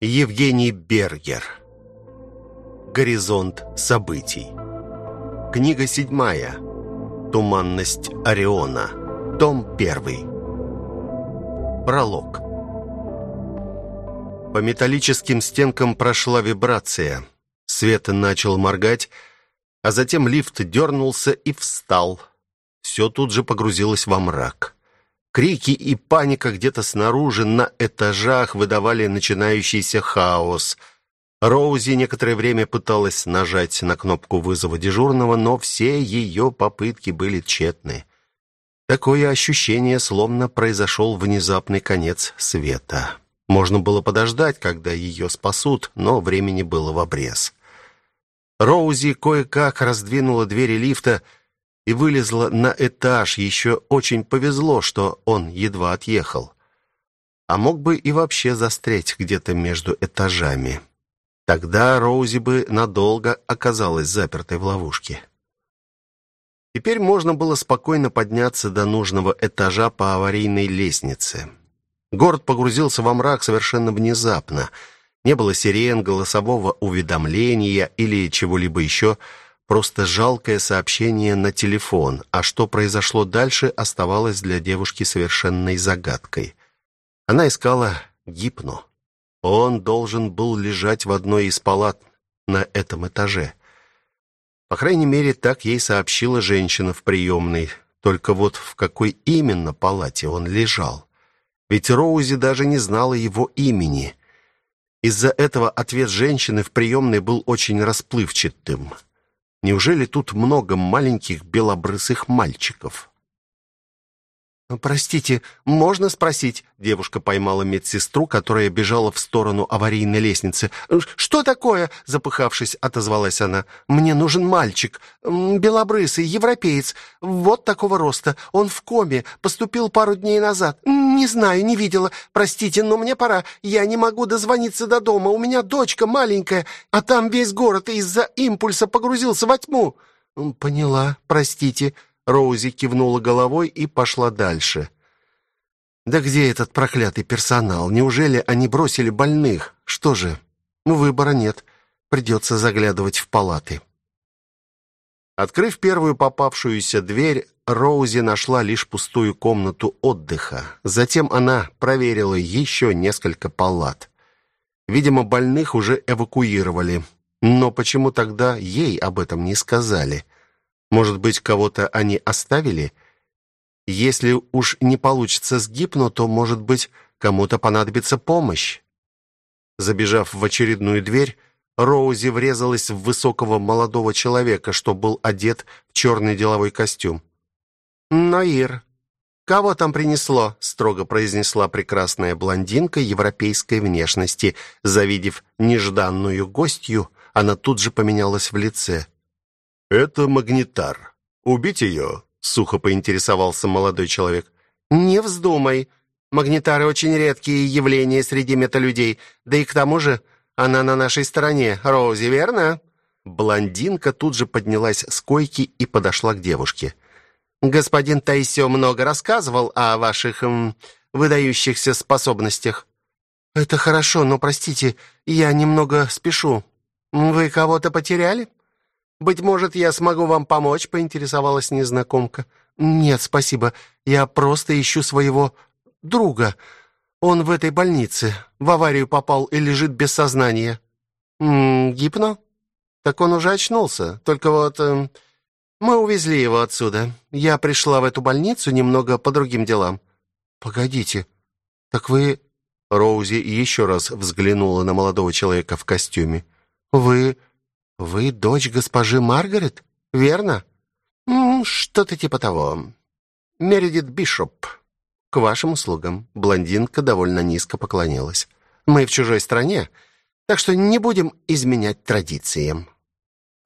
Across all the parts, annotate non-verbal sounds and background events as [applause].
Евгений Бергер. Горизонт событий. Книга седьмая. Туманность Ориона. Том первый. Пролог. По металлическим стенкам прошла вибрация. Свет начал моргать, а затем лифт дернулся и встал. Все тут же погрузилось во мрак. Крики и паника где-то снаружи на этажах выдавали начинающийся хаос. Роузи некоторое время пыталась нажать на кнопку вызова дежурного, но все ее попытки были тщетны. Такое ощущение, словно произошел внезапный конец света. Можно было подождать, когда ее спасут, но времени было в обрез. Роузи кое-как раздвинула двери лифта и вылезла на этаж. Еще очень повезло, что он едва отъехал. А мог бы и вообще застрять где-то между этажами. Тогда Роузи бы надолго оказалась запертой в ловушке. Теперь можно было спокойно подняться до нужного этажа по аварийной лестнице. Город погрузился во мрак совершенно внезапно. Не было сирен, голосового уведомления или чего-либо еще – Просто жалкое сообщение на телефон, а что произошло дальше, оставалось для девушки совершенной загадкой. Она искала гипно. Он должен был лежать в одной из палат на этом этаже. По крайней мере, так ей сообщила женщина в приемной. Только вот в какой именно палате он лежал. Ведь Роузи даже не знала его имени. Из-за этого ответ женщины в приемной был очень расплывчатым. Неужели тут много маленьких белобрысых мальчиков? «Простите, можно спросить?» Девушка поймала медсестру, которая бежала в сторону аварийной лестницы. «Что такое?» — запыхавшись, отозвалась она. «Мне нужен мальчик. Белобрысый, европеец. Вот такого роста. Он в коме. Поступил пару дней назад. Не знаю, не видела. Простите, но мне пора. Я не могу дозвониться до дома. У меня дочка маленькая, а там весь город из-за импульса погрузился во тьму». «Поняла. Простите». Роузи кивнула головой и пошла дальше. Да где этот проклятый персонал? Неужели они бросили больных? Что же? Ну, выбора нет. Придется заглядывать в палаты. Открыв первую попавшуюся дверь, Роузи нашла лишь пустую комнату отдыха. Затем она проверила еще несколько палат. Видимо, больных уже эвакуировали. Но почему тогда ей об этом не сказали? — может быть, кого-то они оставили? Если уж не получится с гипно, то, может быть, кому-то понадобится помощь. Забежав в очередную дверь, Роузи врезалась в высокого молодого человека, что был одет в черный деловой костюм. «Наир, кого там принесло?» — строго произнесла прекрасная блондинка европейской внешности. Завидев нежданную гостью, она тут же поменялась в лице. «Это магнитар. Убить ее?» — сухо поинтересовался молодой человек. «Не вздумай. Магнитары очень редкие явления среди металюдей. Да и к тому же она на нашей стороне, Роузи, верно?» Блондинка тут же поднялась с койки и подошла к девушке. «Господин Тайсё много рассказывал о ваших м, выдающихся способностях». «Это хорошо, но, простите, я немного спешу. Вы кого-то потеряли?» Быть может, я смогу вам помочь, поинтересовалась незнакомка. Нет, спасибо. Я просто ищу своего друга. Он в этой больнице. В аварию попал и лежит без сознания. М гипно? Так он уже очнулся. Только вот э, мы увезли его отсюда. Я пришла в эту больницу немного по другим делам. Погодите. Так вы Роузи еще раз взглянула на молодого человека в костюме. Вы вы дочь госпожи Маргарет, верно? Что-то типа того. Мередит Бишоп. К вашим услугам. Блондинка довольно низко поклонилась. Мы в чужой стране, так что не будем изменять традициям.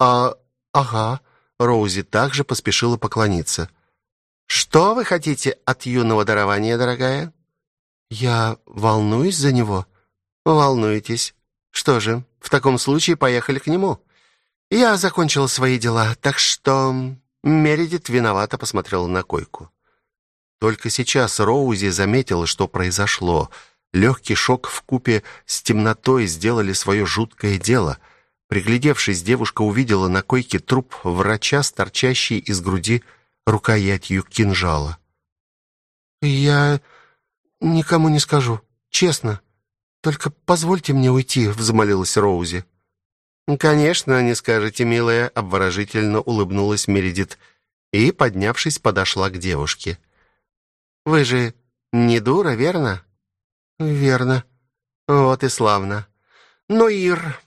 А, ага. Роузи также поспешила поклониться. Что вы хотите от юного дарования, дорогая? Я волнуюсь за него. Волнуетесь? Что же, в таком случае поехали к нему. Я закончила свои дела, так что Мередит виновато посмотрела на койку. Только сейчас Роузи заметила, что произошло. Легкий шок в купе с темнотой сделали свое жуткое дело. Приглядевшись, девушка увидела на койке труп врача, торчащий из груди рукоятью кинжала. «Я никому не скажу, честно. Только позвольте мне уйти», — взмолилась Роузи. «Конечно, не скажете, милая», — обворожительно улыбнулась Мередит и, поднявшись, подошла к девушке. «Вы же не дура, верно?» «Верно. Вот и славно. Ну, Ир,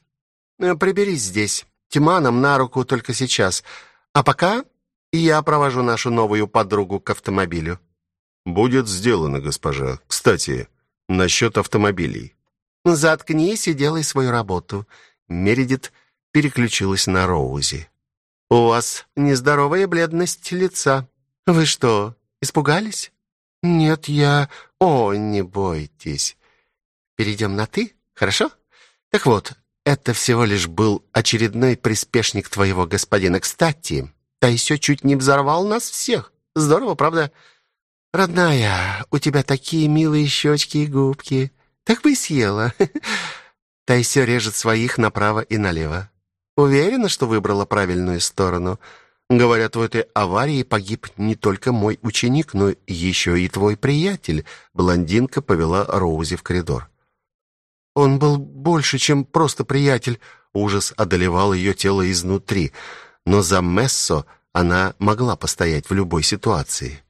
приберись здесь. Тьма нам на руку только сейчас. А пока я провожу нашу новую подругу к автомобилю». «Будет сделано, госпожа. Кстати, насчет автомобилей». «Заткнись и делай свою работу». Мередит переключилась на Роузи. «У вас нездоровая бледность лица. Вы что, испугались?» «Нет, я...» «О, не бойтесь. Перейдем на «ты», хорошо? Так вот, это всего лишь был очередной приспешник твоего господина. Кстати, Тайсё чуть не взорвал нас всех. Здорово, правда?» «Родная, у тебя такие милые щечки и губки. Так бы и съела. Тайсё режет своих направо и налево. Уверена, что выбрала правильную сторону. Говорят, в этой аварии погиб не только мой ученик, но еще и твой приятель. Блондинка повела Роузи в коридор. Он был больше, чем просто приятель. Ужас одолевал ее тело изнутри, но за Мессо она могла постоять в любой ситуации.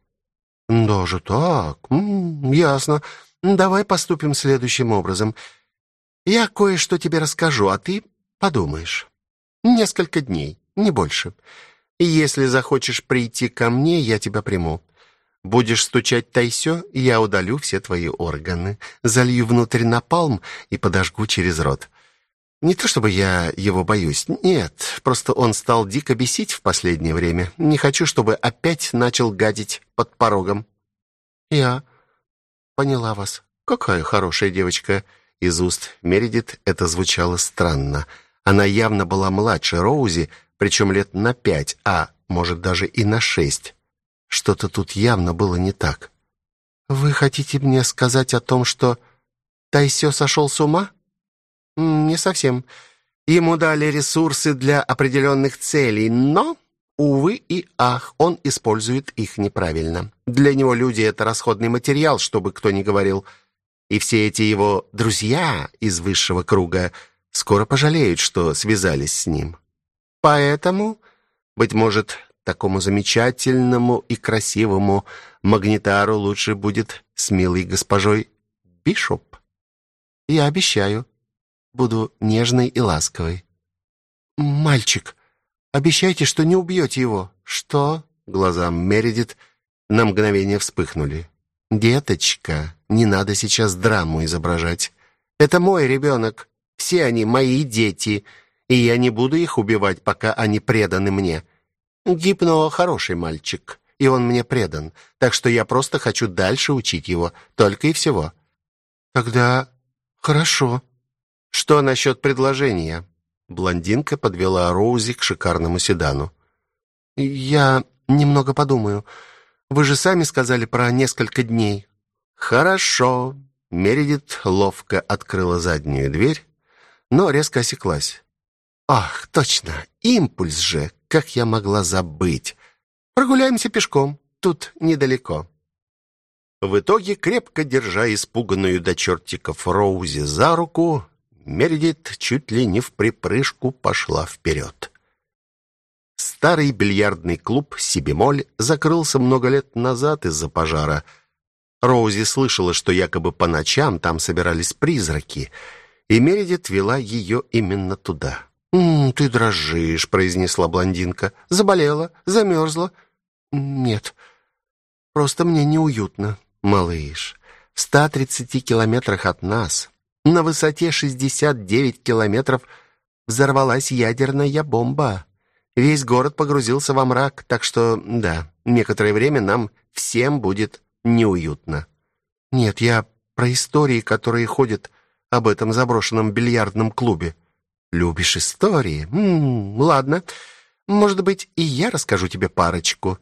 «Даже так? М -м, ясно. Давай поступим следующим образом. Я кое-что тебе расскажу, а ты подумаешь. Несколько дней, не больше. Если захочешь прийти ко мне, я тебя приму. Будешь стучать тайсё, я удалю все твои органы, залью внутрь напалм и подожгу через рот. Не то чтобы я его боюсь, нет, просто он стал дико бесить в последнее время. Не хочу, чтобы опять начал гадить под порогом. Я поняла вас. Какая хорошая девочка. Из уст Мередит это звучало странно. Она явно была младше Роузи, причем лет на пять, а может даже и на шесть. Что-то тут явно было не так. Вы хотите мне сказать о том, что Тайсё сошел с ума? Не совсем. Ему дали ресурсы для определенных целей, но, увы и ах, он использует их неправильно. Для него люди — это расходный материал, чтобы кто ни говорил. И все эти его друзья из высшего круга скоро пожалеют, что связались с ним. Поэтому, быть может, такому замечательному и красивому Магнитару лучше будет с милой госпожой Бишоп. Я обещаю буду нежной и ласковой. Мальчик, обещайте, что не убьете его. Что? Глаза Мередит на мгновение вспыхнули. Деточка, не надо сейчас драму изображать. Это мой ребенок. Все они мои дети, и я не буду их убивать, пока они преданы мне. Гипно хороший мальчик, и он мне предан, так что я просто хочу дальше учить его, только и всего. Тогда хорошо. Что насчет предложения? Блондинка подвела Роузи к шикарному седану. Я немного подумаю. Вы же сами сказали про несколько дней. Хорошо. Мередит ловко открыла заднюю дверь, но резко осеклась. Ах, точно, импульс же, как я могла забыть. Прогуляемся пешком, тут недалеко. В итоге, крепко держа испуганную до чертиков Роузи за руку, Мередит чуть ли не в припрыжку пошла вперед. Старый бильярдный клуб «Сибемоль» закрылся много лет назад из-за пожара. Роузи слышала, что якобы по ночам там собирались призраки, и Мередит вела ее именно туда. «М -м, «Ты дрожишь», — произнесла блондинка. «Заболела? Замерзла?» «Нет, просто мне неуютно, малыш. В ста тридцати километрах от нас на высоте 69 километров взорвалась ядерная бомба. Весь город погрузился во мрак, так что, да, некоторое время нам всем будет неуютно. Нет, я про истории, которые ходят об этом заброшенном бильярдном клубе. Любишь истории? М -м, ладно. Может быть, и я расскажу тебе парочку.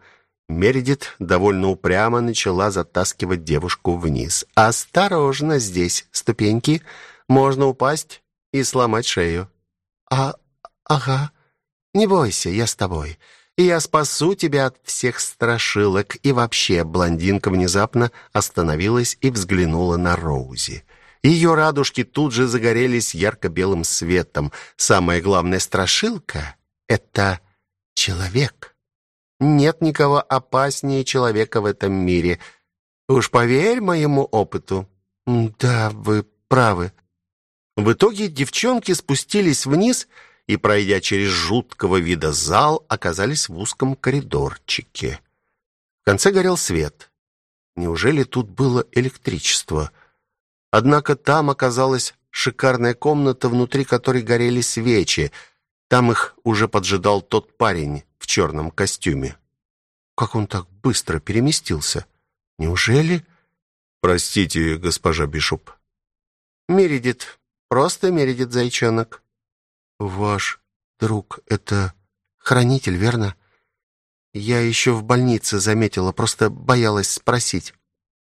Мередит довольно упрямо начала затаскивать девушку вниз. «Осторожно, здесь ступеньки. Можно упасть и сломать шею». «А... ага. Не бойся, я с тобой. И я спасу тебя от всех страшилок». И вообще блондинка внезапно остановилась и взглянула на Роузи. Ее радужки тут же загорелись ярко-белым светом. Самая главная страшилка — это человек. Нет никого опаснее человека в этом мире. Уж поверь моему опыту. Да, вы правы. В итоге девчонки спустились вниз пройдя через жуткого вида зал, оказались в узком коридорчике. В конце горел свет. Неужели тут было электричество? — Однако там оказалась шикарная комната, внутри которой горели свечи. Там их уже поджидал тот парень в черном костюме. Как он так быстро переместился? Неужели... Простите, госпожа Бишоп. Мередит. Просто Мередит, зайчонок. Ваш друг — это хранитель, верно? Я еще в больнице заметила, просто боялась спросить.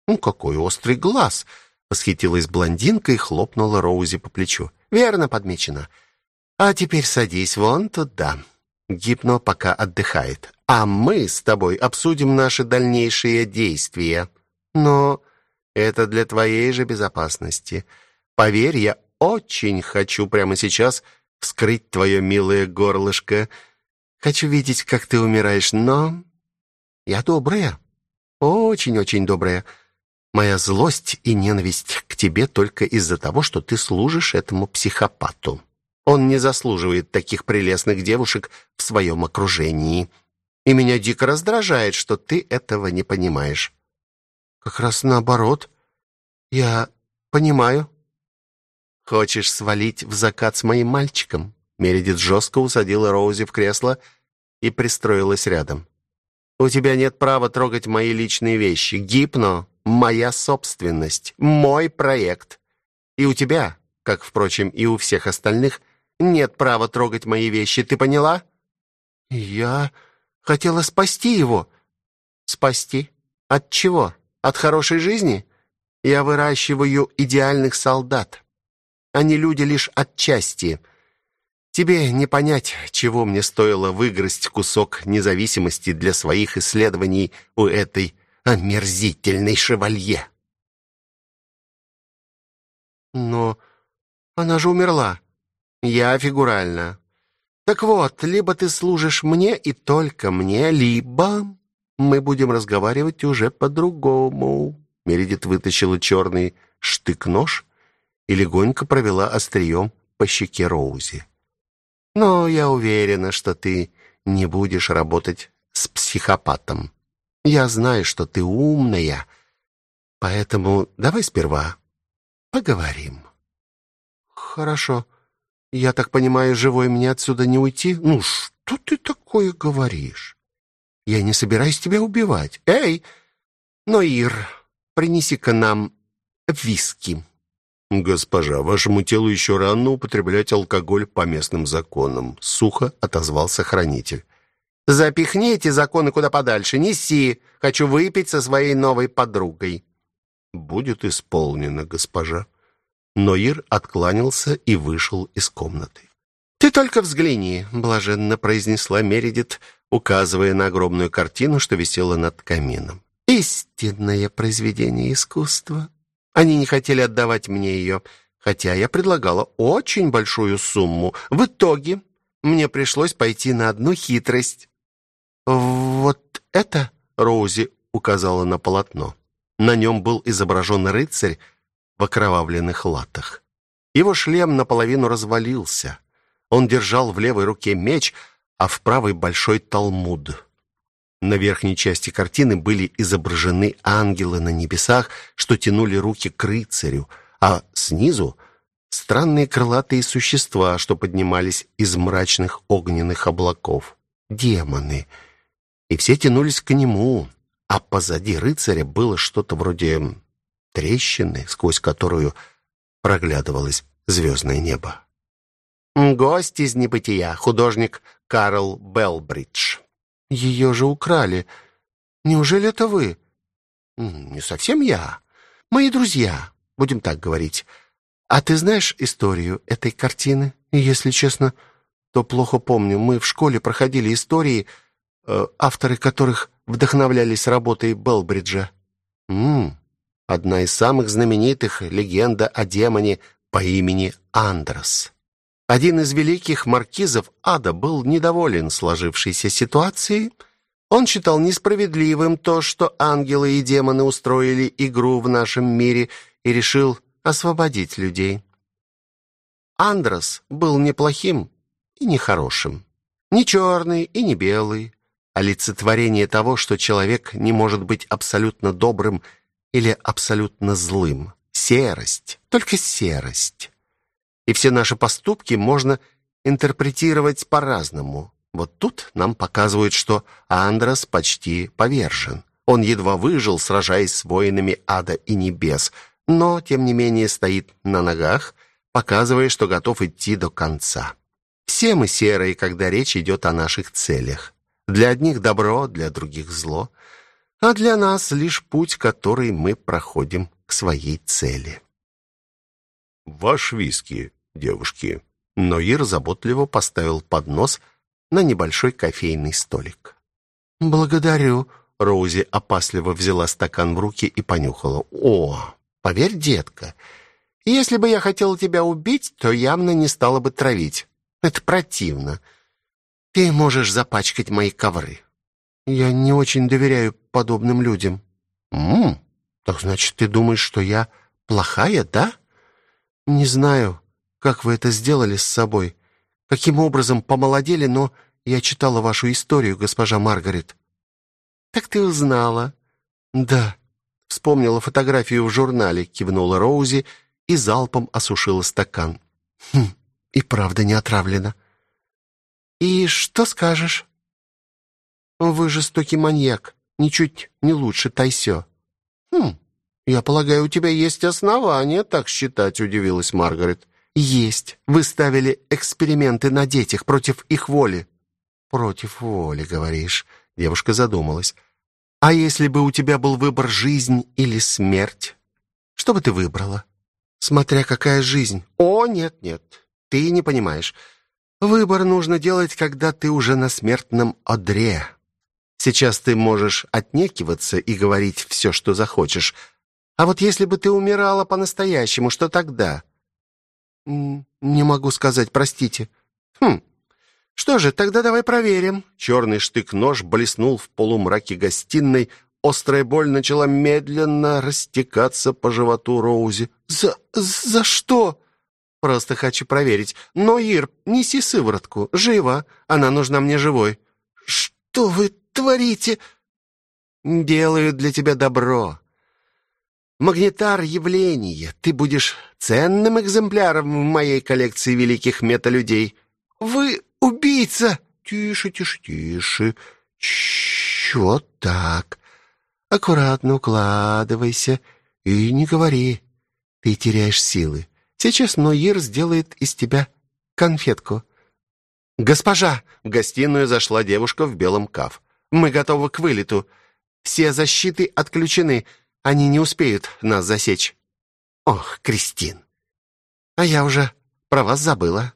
Ну, какой острый глаз! — Восхитилась блондинка и хлопнула Роузи по плечу. «Верно подмечено. А теперь садись вон туда. Гипно пока отдыхает. А мы с тобой обсудим наши дальнейшие действия. Но это для твоей же безопасности. Поверь, я очень хочу прямо сейчас вскрыть твое милое горлышко. Хочу видеть, как ты умираешь, но... Я добрая. Очень-очень добрая. Моя злость и ненависть к тебе только из-за того, что ты служишь этому психопату. Он не заслуживает таких прелестных девушек в своем окружении. И меня дико раздражает, что ты этого не понимаешь. Как раз наоборот. Я понимаю. Хочешь свалить в закат с моим мальчиком? Мередит жестко усадила Роузи в кресло и пристроилась рядом. У тебя нет права трогать мои личные вещи. Гипно моя собственность, мой проект. И у тебя, как, впрочем, и у всех остальных, нет права трогать мои вещи, ты поняла? Я хотела спасти его. Спасти? От чего? От хорошей жизни? Я выращиваю идеальных солдат. Они люди лишь отчасти. Тебе не понять, чего мне стоило выгрызть кусок независимости для своих исследований у этой омерзительный шевалье. Но она же умерла. Я фигурально. Так вот, либо ты служишь мне и только мне, либо мы будем разговаривать уже по-другому. Мередит вытащила черный штык-нож и легонько провела острием по щеке Роузи. Но я уверена, что ты не будешь работать с психопатом. Я знаю, что ты умная, поэтому давай сперва поговорим. Хорошо. Я так понимаю, живой мне отсюда не уйти? Ну что ты такое говоришь? Я не собираюсь тебя убивать. Эй, Ноир, принеси-ка нам виски. Госпожа, вашему телу еще рано употреблять алкоголь по местным законам, сухо отозвался хранитель. Запихни эти законы куда подальше, неси. Хочу выпить со своей новой подругой. Будет исполнено, госпожа. Ноир откланялся и вышел из комнаты. Ты только взгляни, блаженно произнесла Мередит, указывая на огромную картину, что висела над камином. Истинное произведение искусства. Они не хотели отдавать мне ее, хотя я предлагала очень большую сумму. В итоге мне пришлось пойти на одну хитрость. «Вот это?» — Роузи указала на полотно. На нем был изображен рыцарь в окровавленных латах. Его шлем наполовину развалился. Он держал в левой руке меч, а в правой большой талмуд. На верхней части картины были изображены ангелы на небесах, что тянули руки к рыцарю, а снизу странные крылатые существа, что поднимались из мрачных огненных облаков. Демоны — и все тянулись к нему, а позади рыцаря было что-то вроде трещины, сквозь которую проглядывалось звездное небо. Гость из небытия, художник Карл Белбридж. Ее же украли. Неужели это вы?» «Не совсем я. Мои друзья, будем так говорить. А ты знаешь историю этой картины? Если честно, то плохо помню. Мы в школе проходили истории, э, авторы которых вдохновлялись работой Белбриджа. Мм, одна из самых знаменитых легенда о демоне по имени Андрос. Один из великих маркизов ада был недоволен сложившейся ситуацией. Он считал несправедливым то, что ангелы и демоны устроили игру в нашем мире и решил освободить людей. Андрос был неплохим и нехорошим, не черный и не белый, олицетворение того, что человек не может быть абсолютно добрым или абсолютно злым. Серость, только серость. И все наши поступки можно интерпретировать по-разному. Вот тут нам показывают, что Андрос почти повержен. Он едва выжил, сражаясь с воинами ада и небес, но, тем не менее, стоит на ногах, показывая, что готов идти до конца. Все мы серые, когда речь идет о наших целях. Для одних добро, для других зло, а для нас лишь путь, который мы проходим к своей цели. «Ваш виски, девушки». Ноир заботливо поставил поднос на небольшой кофейный столик. «Благодарю», — Роузи опасливо взяла стакан в руки и понюхала. «О, Поверь, детка, если бы я хотела тебя убить, то явно не стала бы травить. Это противно. Ты можешь запачкать мои ковры. Я не очень доверяю подобным людям. М? Так значит, ты думаешь, что я плохая, да? Не знаю, как вы это сделали с собой. Каким образом помолодели, но я читала вашу историю, госпожа Маргарет. Так ты узнала? Да. Вспомнила фотографию в журнале, кивнула Роузи и залпом осушила стакан. Хм, и правда не отравлена. И что скажешь? Вы жестокий маньяк, ничуть не лучше Тайсё. Хм, я полагаю, у тебя есть основания так считать, удивилась Маргарет. Есть. Вы ставили эксперименты на детях против их воли. Против воли, говоришь? Девушка задумалась. А если бы у тебя был выбор жизнь или смерть? Что бы ты выбрала? Смотря какая жизнь. О, нет, нет. Ты не понимаешь. Выбор нужно делать, когда ты уже на смертном одре. Сейчас ты можешь отнекиваться и говорить все, что захочешь. А вот если бы ты умирала по-настоящему, что тогда? Не могу сказать, простите. Хм. Что же, тогда давай проверим. Черный штык-нож блеснул в полумраке гостиной. Острая боль начала медленно растекаться по животу Роузи. За за что? Просто хочу проверить. Но Ир, неси сыворотку, живо. Она нужна мне живой. Что вы творите? Делаю для тебя добро. Магнитар явление. Ты будешь ценным экземпляром в моей коллекции великих металюдей. Вы убийца!» «Тише, тише, тише. Вот так. Аккуратно укладывайся и не говори. Ты теряешь силы. Сейчас Ноир сделает из тебя конфетку». «Госпожа!» — в гостиную зашла девушка в белом каф. «Мы готовы к вылету. Все защиты отключены. Они не успеют нас засечь». «Ох, Кристин! А я уже про вас забыла».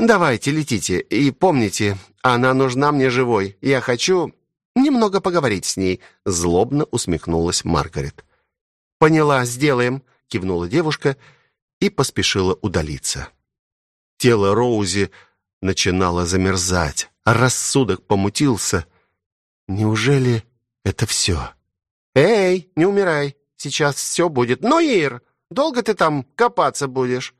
Давайте, летите. И помните, она нужна мне живой. Я хочу немного поговорить с ней, злобно усмехнулась Маргарет. Поняла, сделаем, кивнула девушка и поспешила удалиться. Тело Роузи начинало замерзать, а рассудок помутился. Неужели это все? Эй, не умирай. Сейчас все будет. Но, Ир, долго ты там копаться будешь?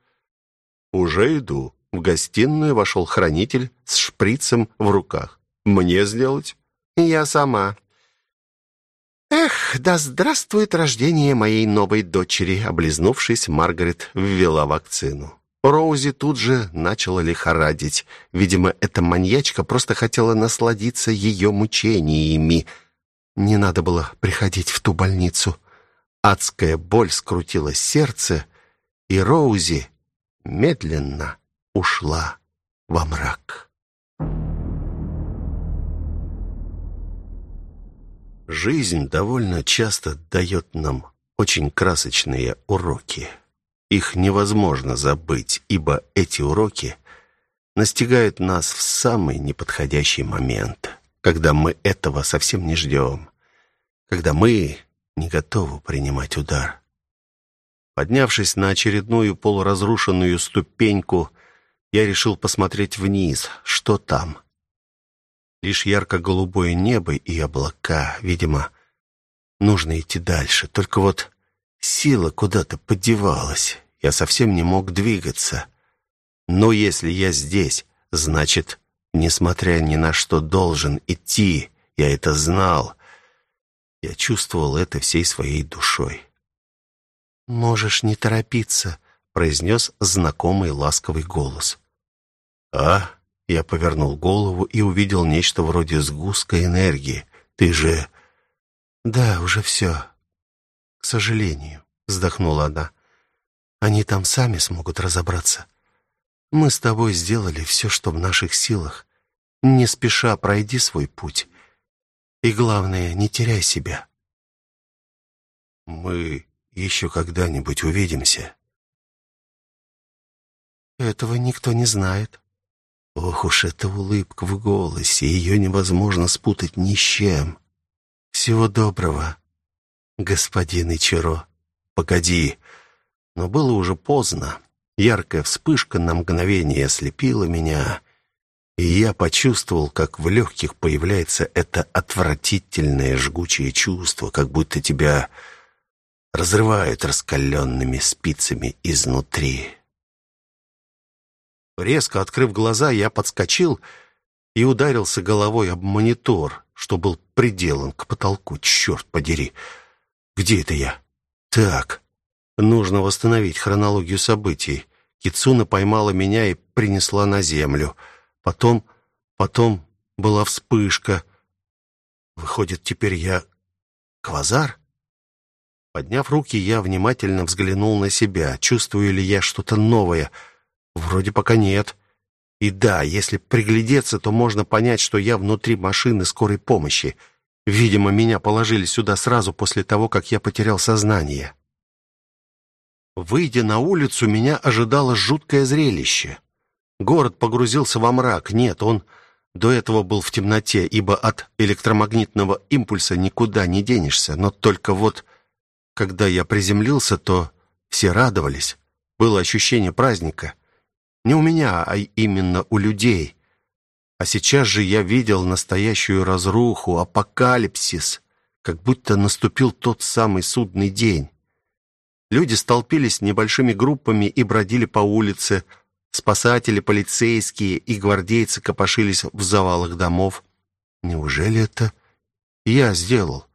Уже иду. В гостиную вошел хранитель с шприцем в руках. «Мне сделать?» «Я сама». «Эх, да здравствует рождение моей новой дочери!» Облизнувшись, Маргарет ввела вакцину. Роузи тут же начала лихорадить. Видимо, эта маньячка просто хотела насладиться ее мучениями. Не надо было приходить в ту больницу. Адская боль скрутила сердце, и Роузи медленно ушла во мрак. Жизнь довольно часто дает нам очень красочные уроки. Их невозможно забыть, ибо эти уроки настигают нас в самый неподходящий момент, когда мы этого совсем не ждем, когда мы не готовы принимать удар. Поднявшись на очередную полуразрушенную ступеньку, я решил посмотреть вниз, что там. Лишь ярко-голубое небо и облака, видимо, нужно идти дальше. Только вот сила куда-то подевалась. Я совсем не мог двигаться. Но если я здесь, значит, несмотря ни на что должен идти, я это знал. Я чувствовал это всей своей душой. «Можешь не торопиться», — произнес знакомый ласковый голос. «А?» — я повернул голову и увидел нечто вроде сгустка энергии. «Ты же...» «Да, уже все. К сожалению», — вздохнула она. «Они там сами смогут разобраться. Мы с тобой сделали все, что в наших силах. Не спеша пройди свой путь. И главное, не теряй себя». «Мы еще когда-нибудь увидимся?» «Этого никто не знает». Ох уж эта улыбка в голосе, ее невозможно спутать ни с чем. «Всего доброго, господин Ичиро». «Погоди!» Но было уже поздно. Яркая вспышка на мгновение ослепила меня, и я почувствовал, как в легких появляется это отвратительное жгучее чувство, как будто тебя разрывают раскаленными спицами изнутри. Резко открыв глаза, я подскочил и ударился головой об монитор, что был приделан к потолку. Черт подери! Где это я? Так, нужно восстановить хронологию событий. Кицуна поймала меня и принесла на землю. Потом, потом была вспышка. Выходит, теперь я квазар? Подняв руки, я внимательно взглянул на себя. Чувствую ли я что-то новое? Вроде пока нет. И да, если приглядеться, то можно понять, что я внутри машины скорой помощи. Видимо, меня положили сюда сразу после того, как я потерял сознание. Выйдя на улицу, меня ожидало жуткое зрелище. Город погрузился во мрак. Нет, он до этого был в темноте, ибо от электромагнитного импульса никуда не денешься. Но только вот когда я приземлился, то все радовались. Было ощущение праздника. Не у меня, а именно у людей. А сейчас же я видел настоящую разруху, апокалипсис, как будто наступил тот самый судный день. Люди столпились небольшими группами и бродили по улице. Спасатели, полицейские и гвардейцы копошились в завалах домов. Неужели это я сделал?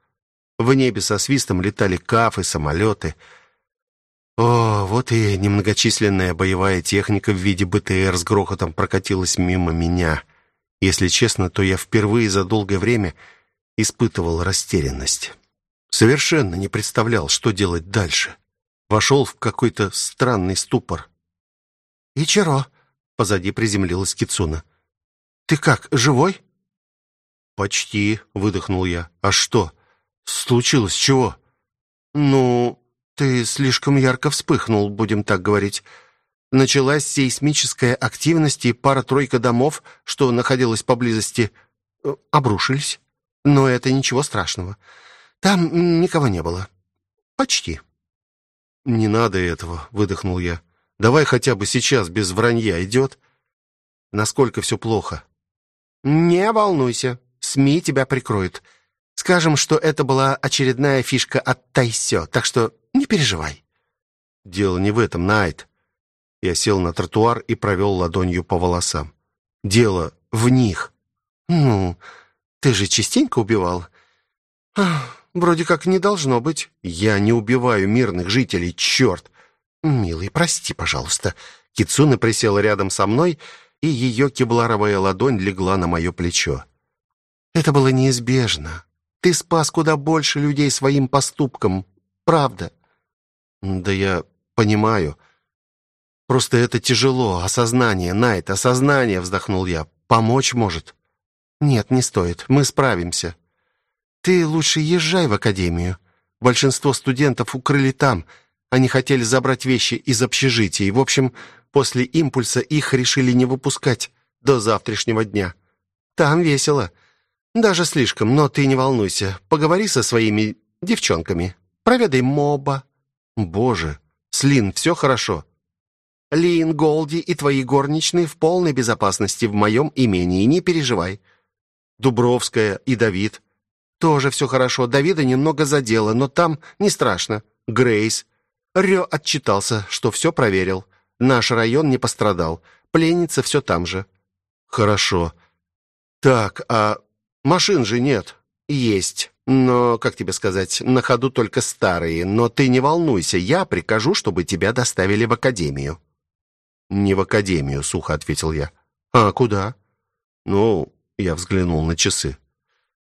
В небе со свистом летали кафы, самолеты. О, вот и немногочисленная боевая техника в виде БТР с грохотом прокатилась мимо меня. Если честно, то я впервые за долгое время испытывал растерянность. Совершенно не представлял, что делать дальше. Вошел в какой-то странный ступор. «Ичиро!» — позади приземлилась Кицуна. «Ты как, живой?» «Почти», — выдохнул я. «А что?» «Случилось чего?» «Ну, ты слишком ярко вспыхнул, будем так говорить. Началась сейсмическая активность, и пара-тройка домов, что находилась поблизости, э, обрушились. Но это ничего страшного. Там никого не было. Почти». «Не надо этого», — выдохнул я. «Давай хотя бы сейчас без вранья идет. Насколько все плохо?» «Не волнуйся, СМИ тебя прикроют. Скажем, что это была очередная фишка от Тайсё, так что не переживай. Дело не в этом, Найт. Я сел на тротуар и провел ладонью по волосам. Дело в них. Ну, ты же частенько убивал. Ах, вроде как не должно быть. Я не убиваю мирных жителей, черт. Милый, прости, пожалуйста. Кицуна присела рядом со мной, и ее кевларовая ладонь легла на мое плечо. Это было неизбежно. Ты спас куда больше людей своим поступком. Правда. Да я понимаю. Просто это тяжело. Осознание, Найт, осознание, вздохнул я. Помочь может? Нет, не стоит. Мы справимся. Ты лучше езжай в академию. Большинство студентов укрыли там. Они хотели забрать вещи из общежития. И, в общем, после импульса их решили не выпускать до завтрашнего дня. Там весело. Даже слишком, но ты не волнуйся. Поговори со своими девчонками. Проведай моба. Боже, с Лин все хорошо. Лин, Голди и твои горничные в полной безопасности в моем имении, не переживай. Дубровская и Давид. Тоже все хорошо. Давида немного задело, но там не страшно. Грейс. Рё отчитался, что все проверил. Наш район не пострадал. Пленница все там же. Хорошо. Так, а Машин же нет. Есть. Но, как тебе сказать, на ходу только старые. Но ты не волнуйся, я прикажу, чтобы тебя доставили в академию. Не в академию, сухо ответил я. А куда? Ну, я взглянул на часы.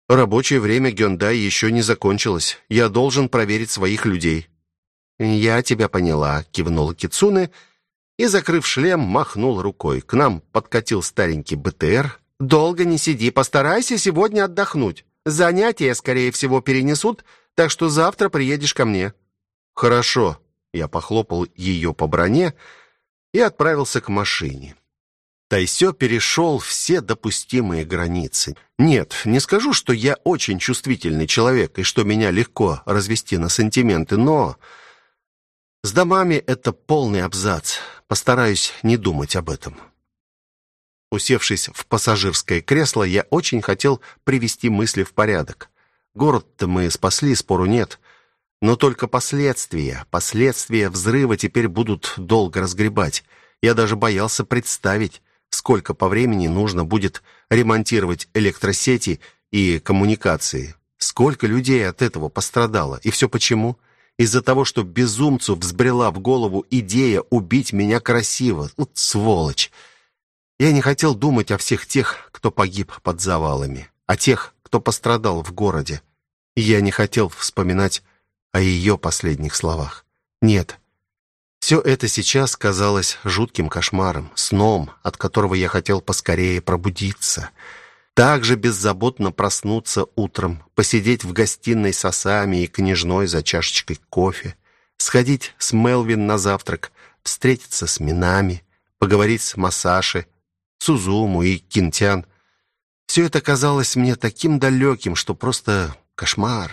Рабочее время Гёндай еще не закончилось. Я должен проверить своих людей. Я тебя поняла, кивнула Кицуне и, закрыв шлем, махнул рукой. К нам подкатил старенький БТР Долго не сиди, постарайся сегодня отдохнуть. Занятия, скорее всего, перенесут, так что завтра приедешь ко мне. Хорошо. Я похлопал ее по броне и отправился к машине. Тайсё перешел все допустимые границы. Нет, не скажу, что я очень чувствительный человек и что меня легко развести на сантименты, но с домами это полный абзац. Постараюсь не думать об этом. Усевшись в пассажирское кресло, я очень хотел привести мысли в порядок. Город-то мы спасли, спору нет. Но только последствия, последствия взрыва теперь будут долго разгребать. Я даже боялся представить, сколько по времени нужно будет ремонтировать электросети и коммуникации. Сколько людей от этого пострадало. И все почему? Из-за того, что безумцу взбрела в голову идея убить меня красиво. Вот сволочь! Я не хотел думать о всех тех, кто погиб под завалами, о тех, кто пострадал в городе. Я не хотел вспоминать о ее последних словах. Нет. Все это сейчас казалось жутким кошмаром, сном, от которого я хотел поскорее пробудиться. Так же беззаботно проснуться утром, посидеть в гостиной с осами и княжной за чашечкой кофе, сходить с Мелвин на завтрак, встретиться с Минами, поговорить с Масаши, Сузуму и Кинтян. Все это казалось мне таким далеким, что просто кошмар.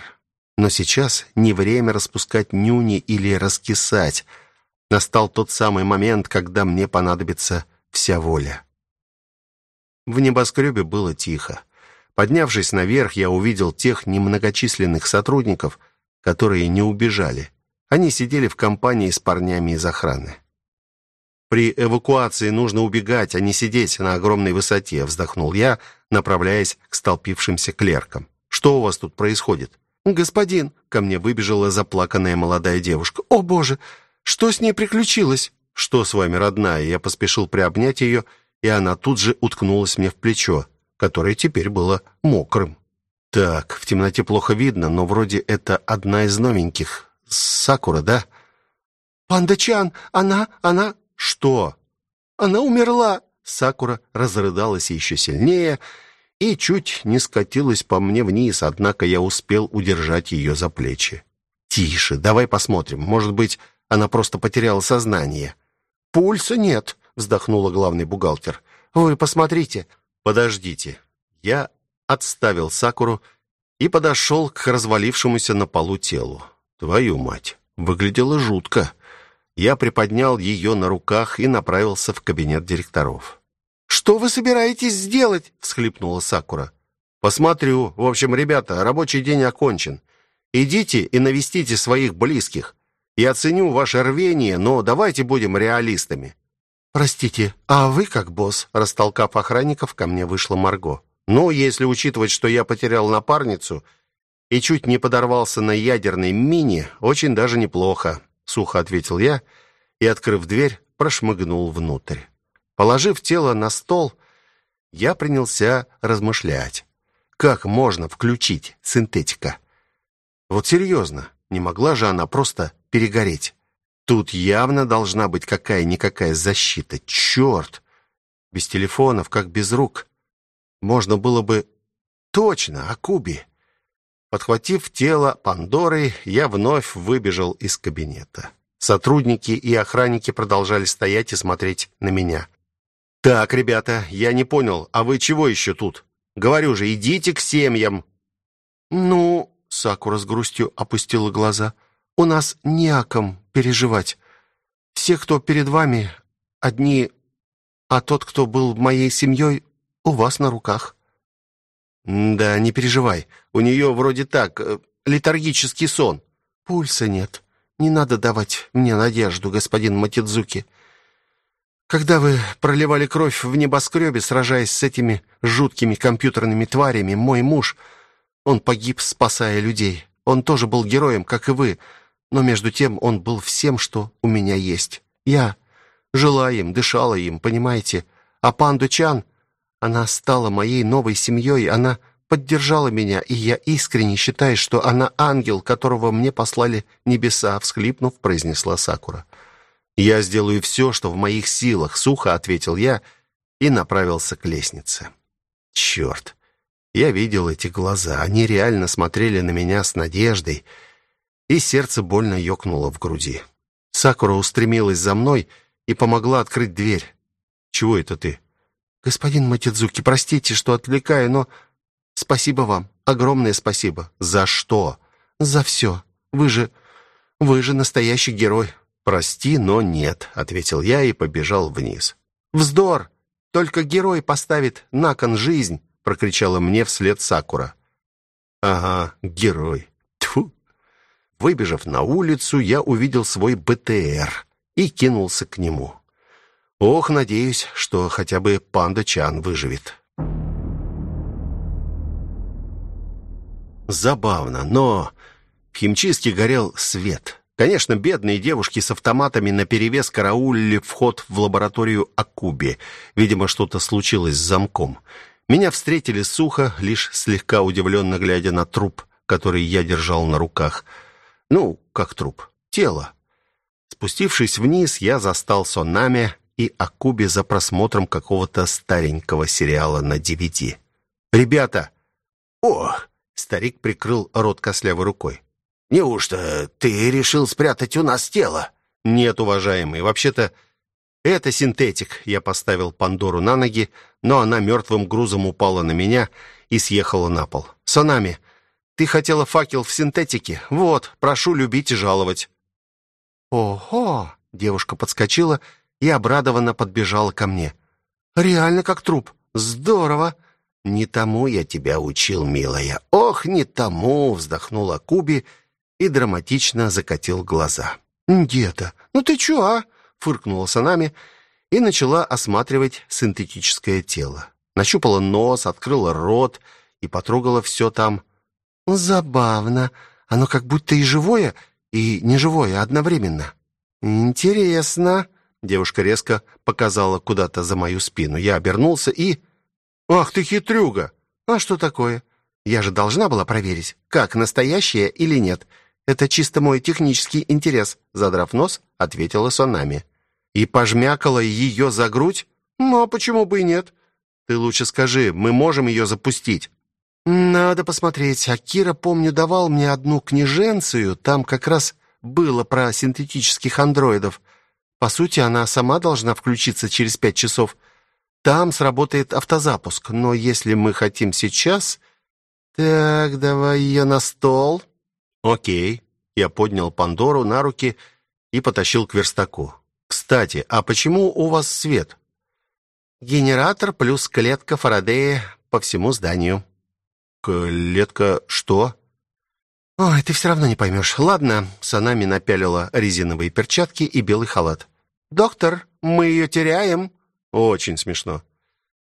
Но сейчас не время распускать нюни или раскисать. Настал тот самый момент, когда мне понадобится вся воля. В небоскребе было тихо. Поднявшись наверх, я увидел тех немногочисленных сотрудников, которые не убежали. Они сидели в компании с парнями из охраны. При эвакуации нужно убегать, а не сидеть на огромной высоте, вздохнул я, направляясь к столпившимся клеркам. Что у вас тут происходит? Господин, ко мне выбежала заплаканная молодая девушка. О, боже, что с ней приключилось? Что с вами, родная? Я поспешил приобнять ее, и она тут же уткнулась мне в плечо, которое теперь было мокрым. Так, в темноте плохо видно, но вроде это одна из новеньких. Сакура, да? Панда-чан, она, она что? Она умерла. Сакура разрыдалась еще сильнее и чуть не скатилась по мне вниз, однако я успел удержать ее за плечи. Тише, давай посмотрим. Может быть, она просто потеряла сознание. Пульса нет, вздохнула главный бухгалтер. Вы посмотрите. Подождите. Я отставил Сакуру и подошел к развалившемуся на полу телу. Твою мать, выглядело жутко. Я приподнял ее на руках и направился в кабинет директоров. «Что вы собираетесь сделать?» — всхлипнула Сакура. «Посмотрю. В общем, ребята, рабочий день окончен. Идите и навестите своих близких. Я ценю ваше рвение, но давайте будем реалистами». «Простите, а вы как босс?» Растолкав охранников, ко мне вышла Марго. «Ну, если учитывать, что я потерял напарницу и чуть не подорвался на ядерной мине, очень даже неплохо сухо ответил я и, открыв дверь, прошмыгнул внутрь. Положив тело на стол, я принялся размышлять. Как можно включить синтетика? Вот серьезно, не могла же она просто перегореть. Тут явно должна быть какая-никакая защита. Черт! Без телефонов, как без рук. Можно было бы... Точно, Акуби. Подхватив тело Пандоры, я вновь выбежал из кабинета. Сотрудники и охранники продолжали стоять и смотреть на меня. «Так, ребята, я не понял, а вы чего еще тут? Говорю же, идите к семьям!» «Ну...» — Сакура с грустью опустила глаза. «У нас не о ком переживать. Все, кто перед вами, одни, а тот, кто был моей семьей, у вас на руках». «Да, не переживай. У нее вроде так, э, летаргический сон». «Пульса нет. Не надо давать мне надежду, господин Матидзуки. Когда вы проливали кровь в небоскребе, сражаясь с этими жуткими компьютерными тварями, мой муж, он погиб, спасая людей. Он тоже был героем, как и вы, но между тем он был всем, что у меня есть. Я жила им, дышала им, понимаете? А Панду Чан, она стала моей новой семьей, она поддержала меня, и я искренне считаю, что она ангел, которого мне послали небеса, всхлипнув, произнесла Сакура. «Я сделаю все, что в моих силах», — сухо ответил я и направился к лестнице. Черт! Я видел эти глаза. Они реально смотрели на меня с надеждой, и сердце больно ёкнуло в груди. Сакура устремилась за мной и помогла открыть дверь. «Чего это ты?» «Господин Матидзуки, простите, что отвлекаю, но спасибо вам. Огромное спасибо». «За что?» «За все. Вы же... вы же настоящий герой. «Прости, но нет», — ответил я и побежал вниз. «Вздор! Только герой поставит на кон жизнь!» — прокричала мне вслед Сакура. «Ага, герой. Тьфу!» Выбежав на улицу, я увидел свой БТР и кинулся к нему. Ох, надеюсь, что хотя бы Панда Чан выживет. Забавно, но в химчистке горел свет. Конечно, бедные девушки с автоматами наперевес караулили вход в лабораторию Акуби. Видимо, что-то случилось с замком. Меня встретили сухо, лишь слегка удивленно глядя на труп, который я держал на руках. Ну, как труп? Тело. Спустившись вниз, я застал Сонами и Акуби за просмотром какого-то старенького сериала на DVD. «Ребята!» «Ох!» — старик прикрыл рот кослявой рукой. Неужто ты решил спрятать у нас тело? Нет, уважаемый, вообще-то это синтетик. Я поставил Пандору на ноги, но она мертвым грузом упала на меня и съехала на пол. Санами, ты хотела факел в синтетике? Вот, прошу любить и жаловать. Ого! Девушка подскочила и обрадованно подбежала ко мне. Реально как труп. Здорово. Не тому я тебя учил, милая. Ох, не тому, вздохнула Куби и драматично закатил глаза. «Где-то? Ну ты чё, а?» — фыркнула Санами и начала осматривать синтетическое тело. Нащупала нос, открыла рот и потрогала все там. «Забавно. Оно как будто и живое, и неживое одновременно». «Интересно». Девушка резко показала куда-то за мою спину. Я обернулся и... «Ах ты хитрюга! А что такое? Я же должна была проверить, как, настоящее или нет. Это чисто мой технический интерес, задрав нос, ответила Сонами. И пожмякала ее за грудь? Ну, а почему бы и нет? Ты лучше скажи, мы можем ее запустить? Надо посмотреть. Акира, помню, давал мне одну книженцию, там как раз было про синтетических андроидов. По сути, она сама должна включиться через пять часов. Там сработает автозапуск, но если мы хотим сейчас... Так, давай ее на стол. Окей. Я поднял Пандору на руки и потащил к верстаку. Кстати, а почему у вас свет? Генератор плюс клетка Фарадея по всему зданию. Клетка что? Ой, ты все равно не поймешь. Ладно, Санами напялила резиновые перчатки и белый халат. Доктор, мы ее теряем. Очень смешно.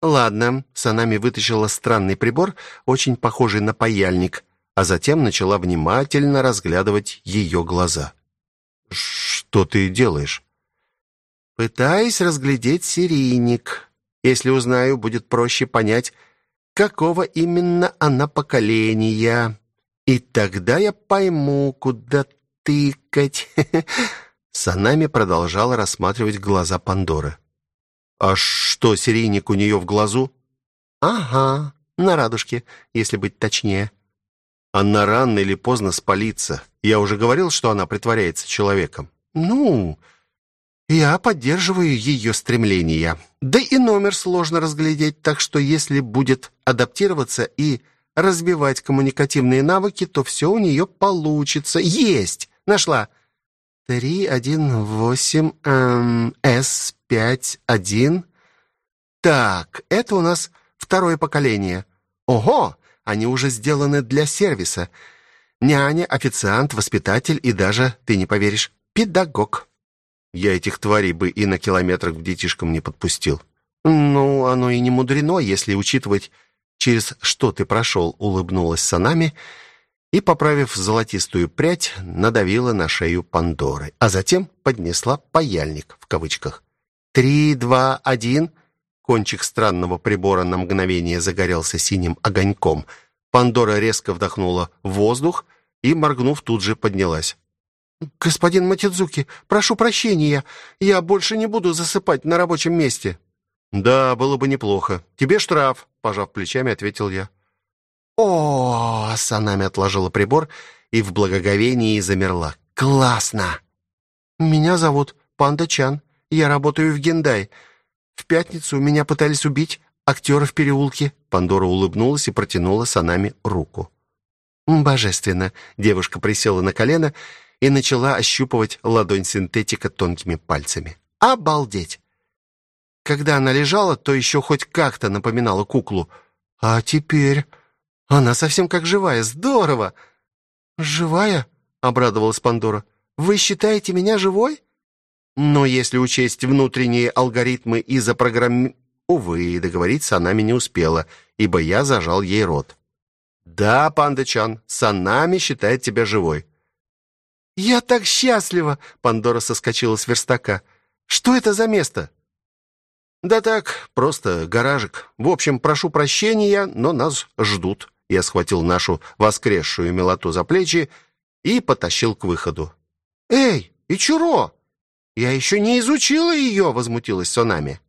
Ладно, Санами вытащила странный прибор, очень похожий на паяльник а затем начала внимательно разглядывать ее глаза. «Что ты делаешь?» «Пытаюсь разглядеть серийник. Если узнаю, будет проще понять, какого именно она поколения. И тогда я пойму, куда тыкать». [laughs] Санами продолжала рассматривать глаза Пандоры. «А что, серийник у нее в глазу?» «Ага, на радужке, если быть точнее». Она рано или поздно спалится. Я уже говорил, что она притворяется человеком. Ну, я поддерживаю ее стремления. Да и номер сложно разглядеть, так что если будет адаптироваться и разбивать коммуникативные навыки, то все у нее получится. Есть! Нашла. Три, один, восемь, эм. Так, это у нас второе поколение. Ого, они уже сделаны для сервиса. Няня, официант, воспитатель и даже, ты не поверишь, педагог. Я этих тварей бы и на километрах к детишкам не подпустил. Ну, оно и не мудрено, если учитывать, через что ты прошел, улыбнулась Санами и, поправив золотистую прядь, надавила на шею Пандоры, а затем поднесла паяльник в кавычках. «Три, два, один...» Кончик странного прибора на мгновение загорелся синим огоньком. Пандора резко вдохнула воздух и, моргнув, тут же поднялась. «Господин Матидзуки, прошу прощения, я больше не буду засыпать на рабочем месте». «Да, было бы неплохо. Тебе штраф», — пожав плечами, ответил я. «О!» — Санами отложила прибор и в благоговении замерла. «Классно!» «Меня зовут Панда Чан. Я работаю в Гендай. В пятницу меня пытались убить актеры в переулке». Пандора улыбнулась и протянула Санами руку. «Божественно!» — девушка присела на колено и начала ощупывать ладонь синтетика тонкими пальцами. «Обалдеть!» Когда она лежала, то еще хоть как-то напоминала куклу. А теперь она совсем как живая. Здорово. Живая? обрадовалась Пандора. Вы считаете меня живой? Но если учесть внутренние алгоритмы и запрограмм... Увы, договориться она не успела, ибо я зажал ей рот. «Да, Панда-чан, Санами считает тебя живой». «Я так счастлива!» — Пандора соскочила с верстака. «Что это за место?» «Да так, просто гаражик. В общем, прошу прощения, но нас ждут». Я схватил нашу воскресшую милоту за плечи и потащил к выходу. «Эй, Ичуро! Я еще не изучила ее!» — возмутилась Сонами.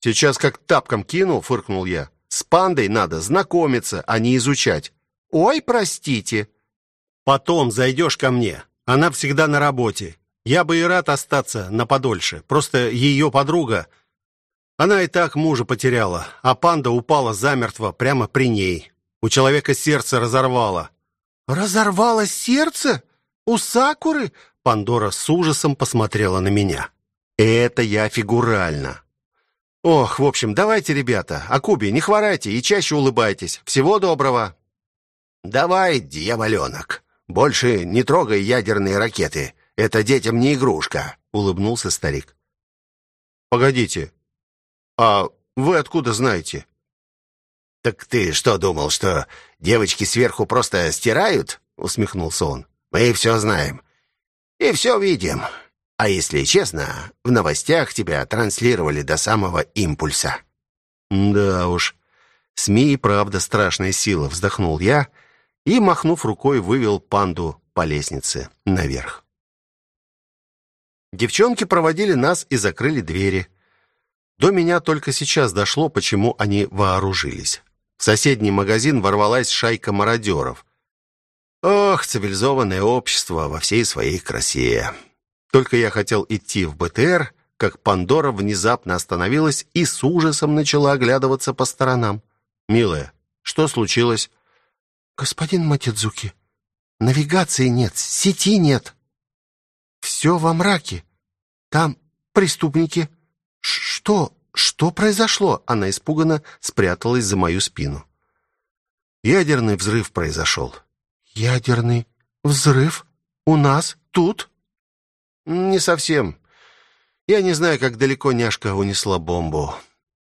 «Сейчас как тапком кину», — фыркнул я. «С пандой надо знакомиться, а не изучать». «Ой, простите». «Потом зайдешь ко мне. Она всегда на работе. Я бы и рад остаться на подольше. Просто ее подруга она и так мужа потеряла, а панда упала замертво прямо при ней. У человека сердце разорвало. Разорвало сердце? У Сакуры? Пандора с ужасом посмотрела на меня. Это я фигурально. Ох, в общем, давайте, ребята, Акуби, не хворайте и чаще улыбайтесь. Всего доброго. Давай, дьяволенок. Больше не трогай ядерные ракеты. Это детям не игрушка, улыбнулся старик. Погодите, «А вы откуда знаете?» «Так ты что думал, что девочки сверху просто стирают?» — усмехнулся он. «Мы все знаем. И все видим. А если честно, в новостях тебя транслировали до самого импульса». «Да уж, СМИ и правда страшная сила», — вздохнул я и, махнув рукой, вывел панду по лестнице наверх. Девчонки проводили нас и закрыли двери. До меня только сейчас дошло, почему они вооружились. В соседний магазин ворвалась шайка мародеров. Ох, цивилизованное общество во всей своей красе. Только я хотел идти в БТР, как Пандора внезапно остановилась и с ужасом начала оглядываться по сторонам. «Милая, что случилось?» «Господин Матидзуки, навигации нет, сети нет. Все во мраке. Там преступники, «Что? Что произошло?» Она испуганно спряталась за мою спину. «Ядерный взрыв произошел». «Ядерный взрыв? У нас? Тут?» «Не совсем. Я не знаю, как далеко няшка унесла бомбу.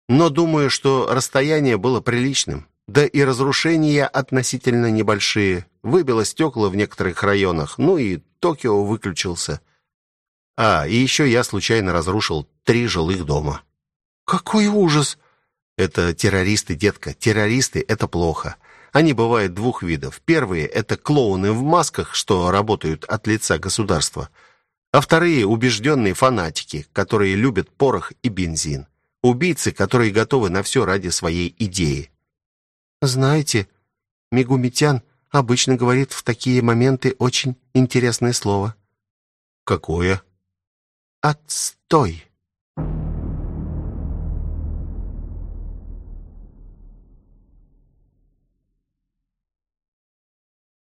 Но думаю, что расстояние было приличным. Да и разрушения относительно небольшие. Выбило стекла в некоторых районах, ну и Токио выключился. А, и еще я случайно разрушил три жилых дома. Какой ужас! Это террористы, детка. Террористы это плохо. Они бывают двух видов. Первые это клоуны в масках, что работают от лица государства. А вторые убежденные фанатики, которые любят порох и бензин. Убийцы, которые готовы на все ради своей идеи. Знаете, Мигумитян обычно говорит в такие моменты очень интересное слово. Какое? Отстой.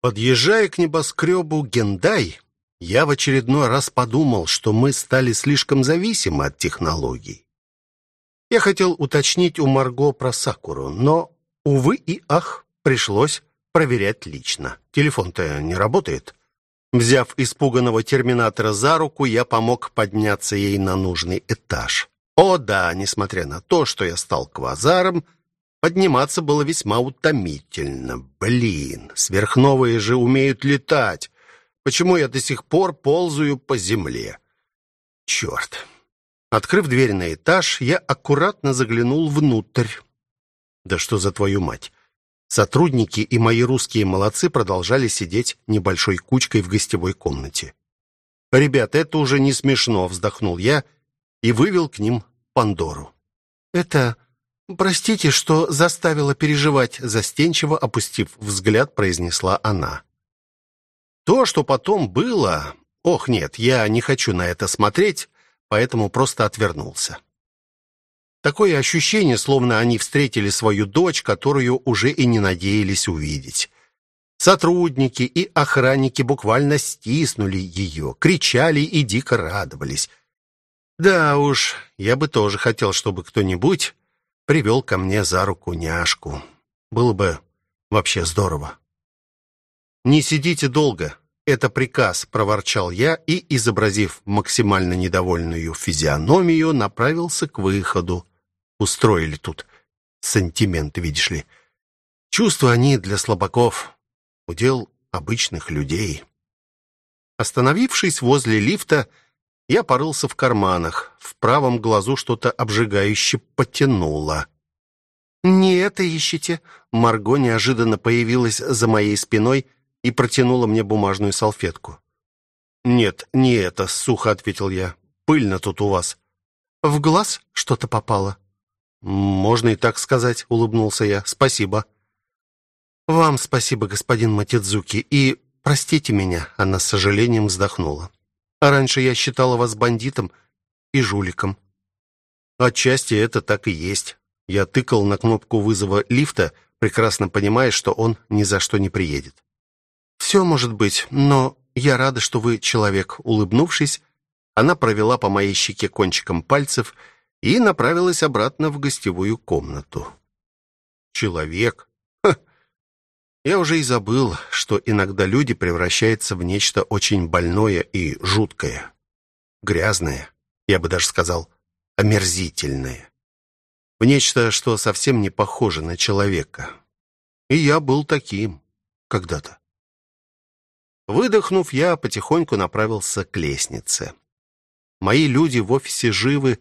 Подъезжая к небоскребу Гендай, я в очередной раз подумал, что мы стали слишком зависимы от технологий. Я хотел уточнить у Марго про Сакуру, но, увы и ах, пришлось проверять лично. Телефон-то не работает. Взяв испуганного терминатора за руку, я помог подняться ей на нужный этаж. О да, несмотря на то, что я стал квазаром, Подниматься было весьма утомительно. Блин, сверхновые же умеют летать. Почему я до сих пор ползаю по земле? Черт. Открыв дверь на этаж, я аккуратно заглянул внутрь. Да что за твою мать? Сотрудники и мои русские молодцы продолжали сидеть небольшой кучкой в гостевой комнате. «Ребята, это уже не смешно», — вздохнул я и вывел к ним Пандору. «Это «Простите, что заставила переживать», — застенчиво опустив взгляд, произнесла она. То, что потом было... Ох, нет, я не хочу на это смотреть, поэтому просто отвернулся. Такое ощущение, словно они встретили свою дочь, которую уже и не надеялись увидеть. Сотрудники и охранники буквально стиснули ее, кричали и дико радовались. Да уж, я бы тоже хотел, чтобы кто-нибудь привел ко мне за руку няшку. Было бы вообще здорово. «Не сидите долго, это приказ», — проворчал я и, изобразив максимально недовольную физиономию, направился к выходу. Устроили тут сантименты, видишь ли. Чувства они для слабаков, удел обычных людей. Остановившись возле лифта, я порылся в карманах. В правом глазу что-то обжигающе потянуло. «Не это ищите!» Марго неожиданно появилась за моей спиной и протянула мне бумажную салфетку. «Нет, не это», — сухо ответил я. «Пыльно тут у вас». «В глаз что-то попало?» «Можно и так сказать», — улыбнулся я. «Спасибо». «Вам спасибо, господин Матидзуки, и простите меня», — она с сожалением вздохнула. А раньше я считала вас бандитом и жуликом. Отчасти это так и есть. Я тыкал на кнопку вызова лифта, прекрасно понимая, что он ни за что не приедет. «Все может быть, но я рада, что вы человек», — улыбнувшись, она провела по моей щеке кончиком пальцев и направилась обратно в гостевую комнату. «Человек? Я уже и забыл, что иногда люди превращаются в нечто очень больное и жуткое. Грязное, я бы даже сказал, омерзительное. В нечто, что совсем не похоже на человека. И я был таким когда-то. Выдохнув, я потихоньку направился к лестнице. Мои люди в офисе живы.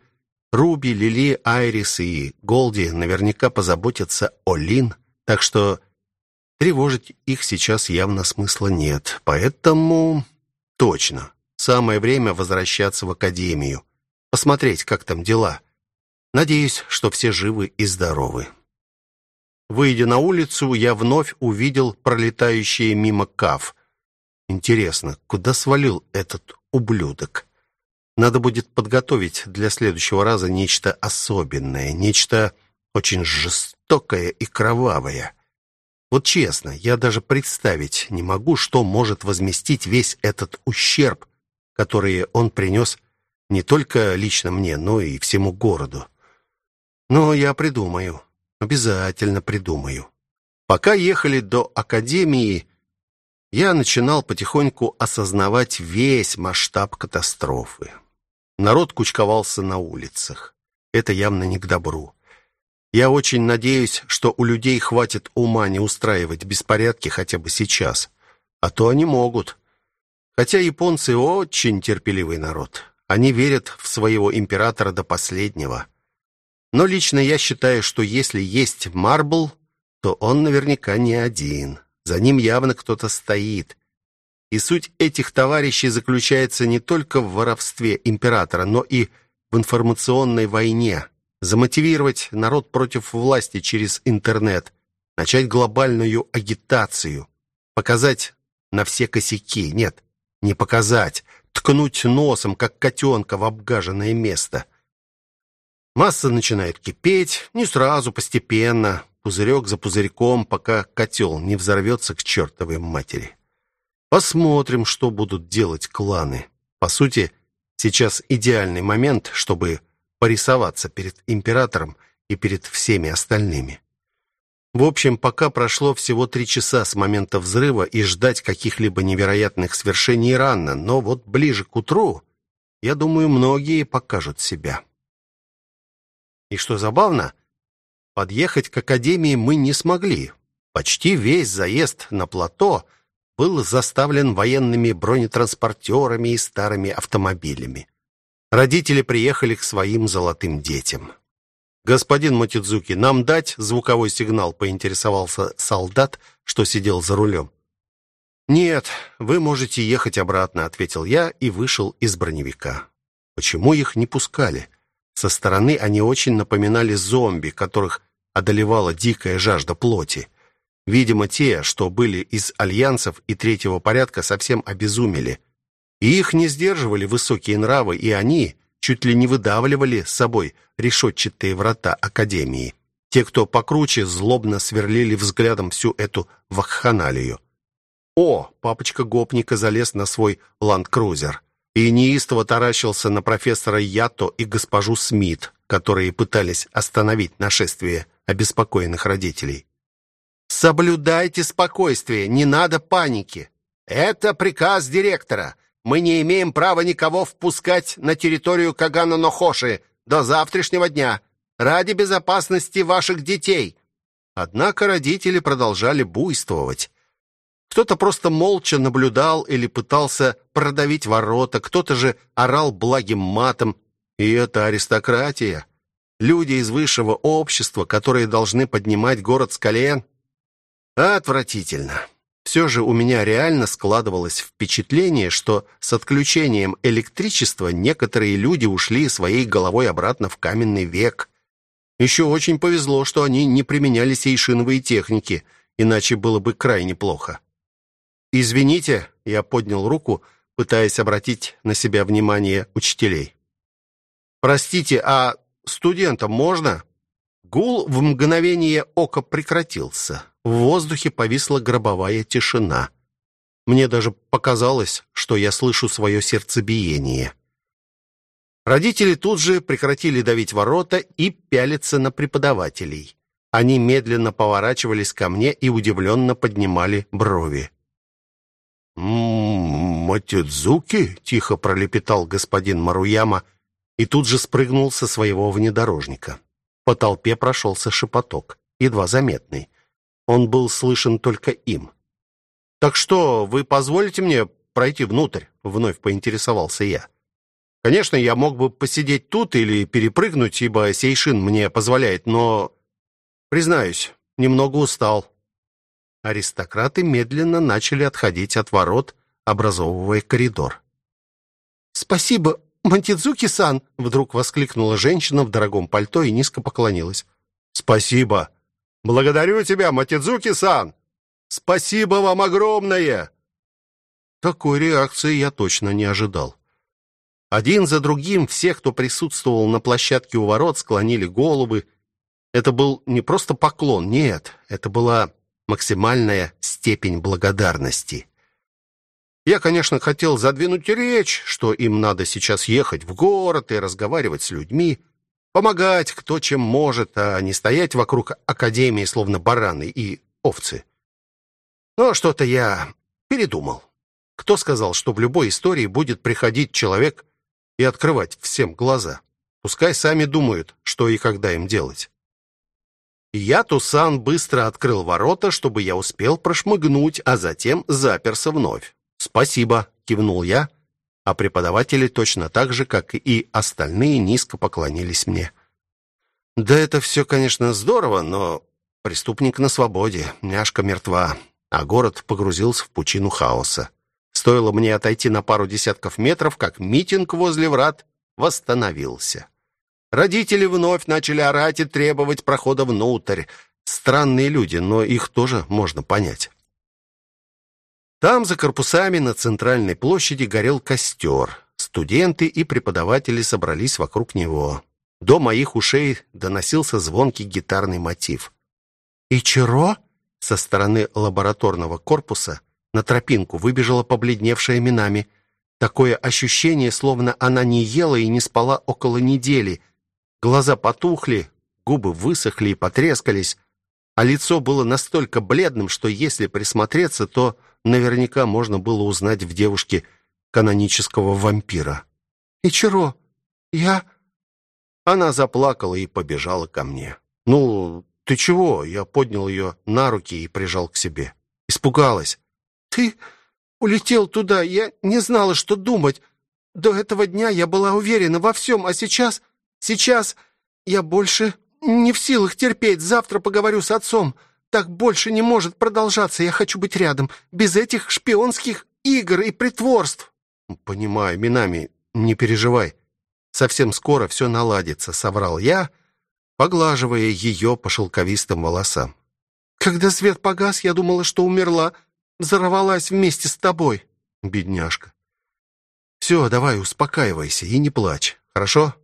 Руби, Лили, Айрис и Голди наверняка позаботятся о Лин, так что Тревожить их сейчас явно смысла нет, поэтому... Точно, самое время возвращаться в академию, посмотреть, как там дела. Надеюсь, что все живы и здоровы. Выйдя на улицу, я вновь увидел пролетающие мимо каф. Интересно, куда свалил этот ублюдок? Надо будет подготовить для следующего раза нечто особенное, нечто очень жестокое и кровавое. Вот честно, я даже представить не могу, что может возместить весь этот ущерб, который он принес не только лично мне, но и всему городу. Но я придумаю, обязательно придумаю. Пока ехали до академии, я начинал потихоньку осознавать весь масштаб катастрофы. Народ кучковался на улицах. Это явно не к добру. Я очень надеюсь, что у людей хватит ума не устраивать беспорядки хотя бы сейчас. А то они могут. Хотя японцы очень терпеливый народ. Они верят в своего императора до последнего. Но лично я считаю, что если есть Марбл, то он наверняка не один. За ним явно кто-то стоит. И суть этих товарищей заключается не только в воровстве императора, но и в информационной войне замотивировать народ против власти через интернет, начать глобальную агитацию. Показать на все косяки. Нет, не показать. Ткнуть носом, как котенка, в обгаженное место. Масса начинает кипеть, не сразу, постепенно, пузырек за пузырьком, пока котел не взорвется к чертовой матери. Посмотрим, что будут делать кланы. По сути, сейчас идеальный момент, чтобы порисоваться перед императором и перед всеми остальными. В общем, пока прошло всего три часа с момента взрыва, и ждать каких-либо невероятных свершений рано, но вот ближе к утру, я думаю, многие покажут себя. И что забавно, подъехать к академии мы не смогли. Почти весь заезд на плато был заставлен военными бронетранспортерами и старыми автомобилями. Родители приехали к своим золотым детям. «Господин Матидзуки, нам дать звуковой сигнал?» — поинтересовался солдат, что сидел за рулем. «Нет, вы можете ехать обратно», — ответил я и вышел из броневика. Почему их не пускали? Со стороны они очень напоминали зомби, которых одолевала дикая жажда плоти. Видимо, те, что были из альянсов и третьего порядка, совсем обезумели. И их не сдерживали высокие нравы, и они чуть ли не выдавливали с собой решетчатые врата Академии. Те, кто покруче, злобно сверлили взглядом всю эту вакханалию. О, папочка гопника залез на свой ландкрузер и неистово таращился на профессора Ято и госпожу Смит, которые пытались остановить нашествие обеспокоенных родителей. «Соблюдайте спокойствие, не надо паники. Это приказ директора. Мы не имеем права никого впускать на территорию Кагана-Нохоши до завтрашнего дня ради безопасности ваших детей». Однако родители продолжали буйствовать. Кто-то просто молча наблюдал или пытался продавить ворота, кто-то же орал благим матом. И это аристократия. Люди из высшего общества, которые должны поднимать город с колен. Отвратительно. Все же у меня реально складывалось впечатление, что с отключением электричества некоторые люди ушли своей головой обратно в каменный век. Еще очень повезло, что они не применяли сейшиновые техники, иначе было бы крайне плохо. «Извините», — я поднял руку, пытаясь обратить на себя внимание учителей. «Простите, а студентам можно?» Гул в мгновение ока прекратился. В воздухе повисла гробовая тишина. Мне даже показалось, что я слышу свое сердцебиение. Родители тут же прекратили давить ворота и пялиться на преподавателей. Они медленно поворачивались ко мне и удивленно поднимали брови. «Матидзуки?» — тихо пролепетал господин Маруяма и тут же спрыгнул со своего внедорожника. По толпе прошелся шепоток, едва заметный. Он был слышен только им. «Так что, вы позволите мне пройти внутрь?» — вновь поинтересовался я. «Конечно, я мог бы посидеть тут или перепрыгнуть, ибо Сейшин мне позволяет, но, признаюсь, немного устал». Аристократы медленно начали отходить от ворот, образовывая коридор. «Спасибо, Мантидзуки-сан!» — вдруг воскликнула женщина в дорогом пальто и низко поклонилась. «Спасибо! Благодарю тебя, Матидзуки-сан! Спасибо вам огромное!» Такой реакции я точно не ожидал. Один за другим все, кто присутствовал на площадке у ворот, склонили головы. Это был не просто поклон, нет, это была максимальная степень благодарности. Я, конечно, хотел задвинуть речь, что им надо сейчас ехать в город и разговаривать с людьми, помогать кто чем может, а не стоять вокруг академии словно бараны и овцы. Но что-то я передумал. Кто сказал, что в любой истории будет приходить человек и открывать всем глаза? Пускай сами думают, что и когда им делать. Я Тусан быстро открыл ворота, чтобы я успел прошмыгнуть, а затем заперся вновь. «Спасибо», — кивнул я, а преподаватели точно так же, как и остальные, низко поклонились мне. «Да это все, конечно, здорово, но преступник на свободе, няшка мертва, а город погрузился в пучину хаоса. Стоило мне отойти на пару десятков метров, как митинг возле врат восстановился». Родители вновь начали орать и требовать прохода внутрь. Странные люди, но их тоже можно понять. Там, за корпусами, на центральной площади горел костер. Студенты и преподаватели собрались вокруг него. До моих ушей доносился звонкий гитарный мотив. «Ичиро?» Со стороны лабораторного корпуса на тропинку выбежала побледневшая Минами. Такое ощущение, словно она не ела и не спала около недели. Глаза потухли, губы высохли и потрескались, а лицо было настолько бледным, что если присмотреться, то наверняка можно было узнать в девушке канонического вампира. «Ичиро, я...» Она заплакала и побежала ко мне. «Ну, ты чего?» Я поднял ее на руки и прижал к себе. Испугалась. «Ты улетел туда, я не знала, что думать. До этого дня я была уверена во всем, а сейчас... Сейчас я больше не в силах терпеть. Завтра поговорю с отцом. Так больше не может продолжаться. Я хочу быть рядом, без этих шпионских игр и притворств. Понимаю, Минами, не переживай. Совсем скоро все наладится, соврал я, поглаживая ее по шелковистым волосам. Когда свет погас, я думала, что умерла, взорвалась вместе с тобой, бедняжка. Все, давай, успокаивайся и не плачь. Хорошо?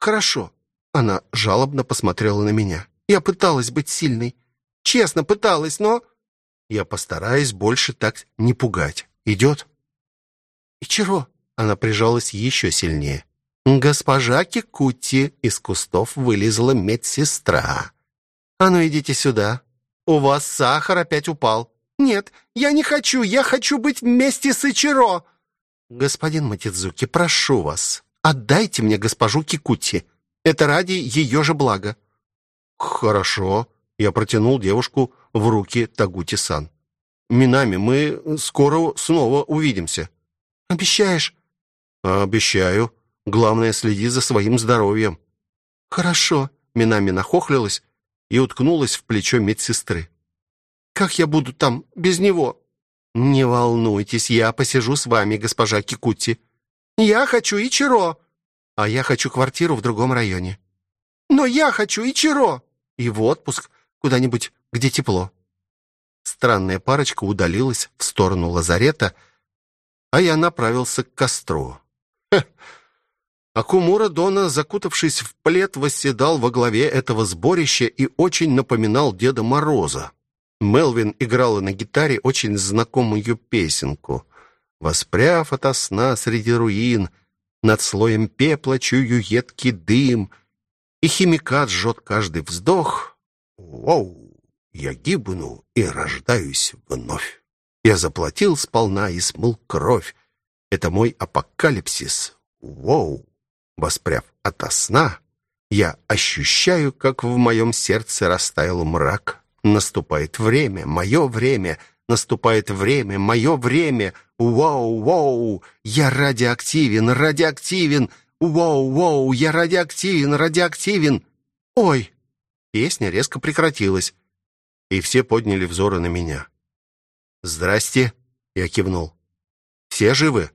Хорошо. Она жалобно посмотрела на меня. Я пыталась быть сильной. Честно пыталась, но... Я постараюсь больше так не пугать. Идет?» «Ичиро!» Она прижалась еще сильнее. «Госпожа Кикути!» Из кустов вылезла медсестра. «А ну, идите сюда. У вас сахар опять упал». «Нет, я не хочу. Я хочу быть вместе с Ичиро!» «Господин Матидзуки, прошу вас, отдайте мне госпожу Кикути. Это ради ее же блага». «Хорошо», я протянул девушку в руки Тагути-сан. «Минами, мы скоро снова увидимся». «Обещаешь?» «Обещаю. Главное, следи за своим здоровьем». «Хорошо», — Минами нахохлилась и уткнулась в плечо медсестры. «Как я буду там без него?» «Не волнуйтесь, я посижу с вами, госпожа Кикути». «Я хочу Ичиро». «А я хочу квартиру в другом районе». «Но я хочу Ичиро». «И в отпуск куда-нибудь, где тепло». Странная парочка удалилась в сторону лазарета, а я направился к костру. Акумура Дона, закутавшись в плед, восседал во главе этого сборища и очень напоминал Деда Мороза. Мелвин играла на гитаре очень знакомую песенку. Воспряв ото сна среди руин, над слоем пепла чую едкий дым, и химикат жжет каждый вздох, Воу! Я гибну и рождаюсь вновь. Я заплатил сполна и смыл кровь. Это мой апокалипсис. Воу! Воспряв ото сна, я ощущаю, как в моем сердце растаял мрак. Наступает время, мое время, наступает время, мое время. Воу, воу, я радиоактивен, радиоактивен. Воу, воу, я радиоактивен, радиоактивен. Ой, Песня резко прекратилась, и все подняли взоры на меня. «Здрасте», — я кивнул. «Все живы?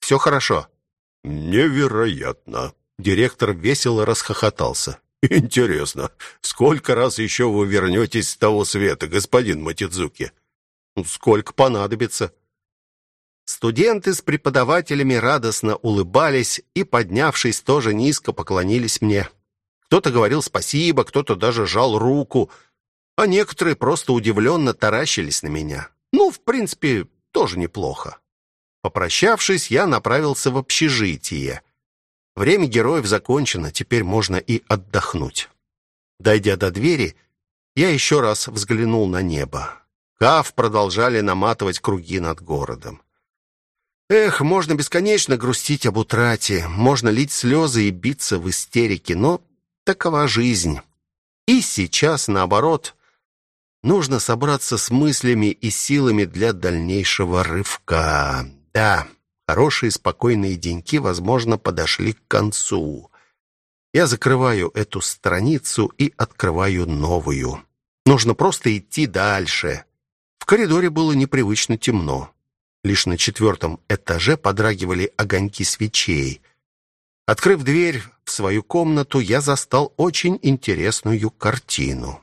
Все хорошо?» «Невероятно!» Директор весело расхохотался. «Интересно, сколько раз еще вы вернетесь с того света, господин Матидзуки?» «Сколько понадобится?» Студенты с преподавателями радостно улыбались и, поднявшись, тоже низко поклонились мне. Кто-то говорил спасибо, кто-то даже жал руку, а некоторые просто удивленно таращились на меня. Ну, в принципе, тоже неплохо. Попрощавшись, я направился в общежитие. Время героев закончено, теперь можно и отдохнуть. Дойдя до двери, я еще раз взглянул на небо. Кав продолжали наматывать круги над городом. Эх, можно бесконечно грустить об утрате, можно лить слезы и биться в истерике, но Такова жизнь. И сейчас, наоборот, нужно собраться с мыслями и силами для дальнейшего рывка. Да, хорошие спокойные деньки, возможно, подошли к концу. Я закрываю эту страницу и открываю новую. Нужно просто идти дальше. В коридоре было непривычно темно. Лишь на четвертом этаже подрагивали огоньки свечей. Открыв дверь в свою комнату, я застал очень интересную картину.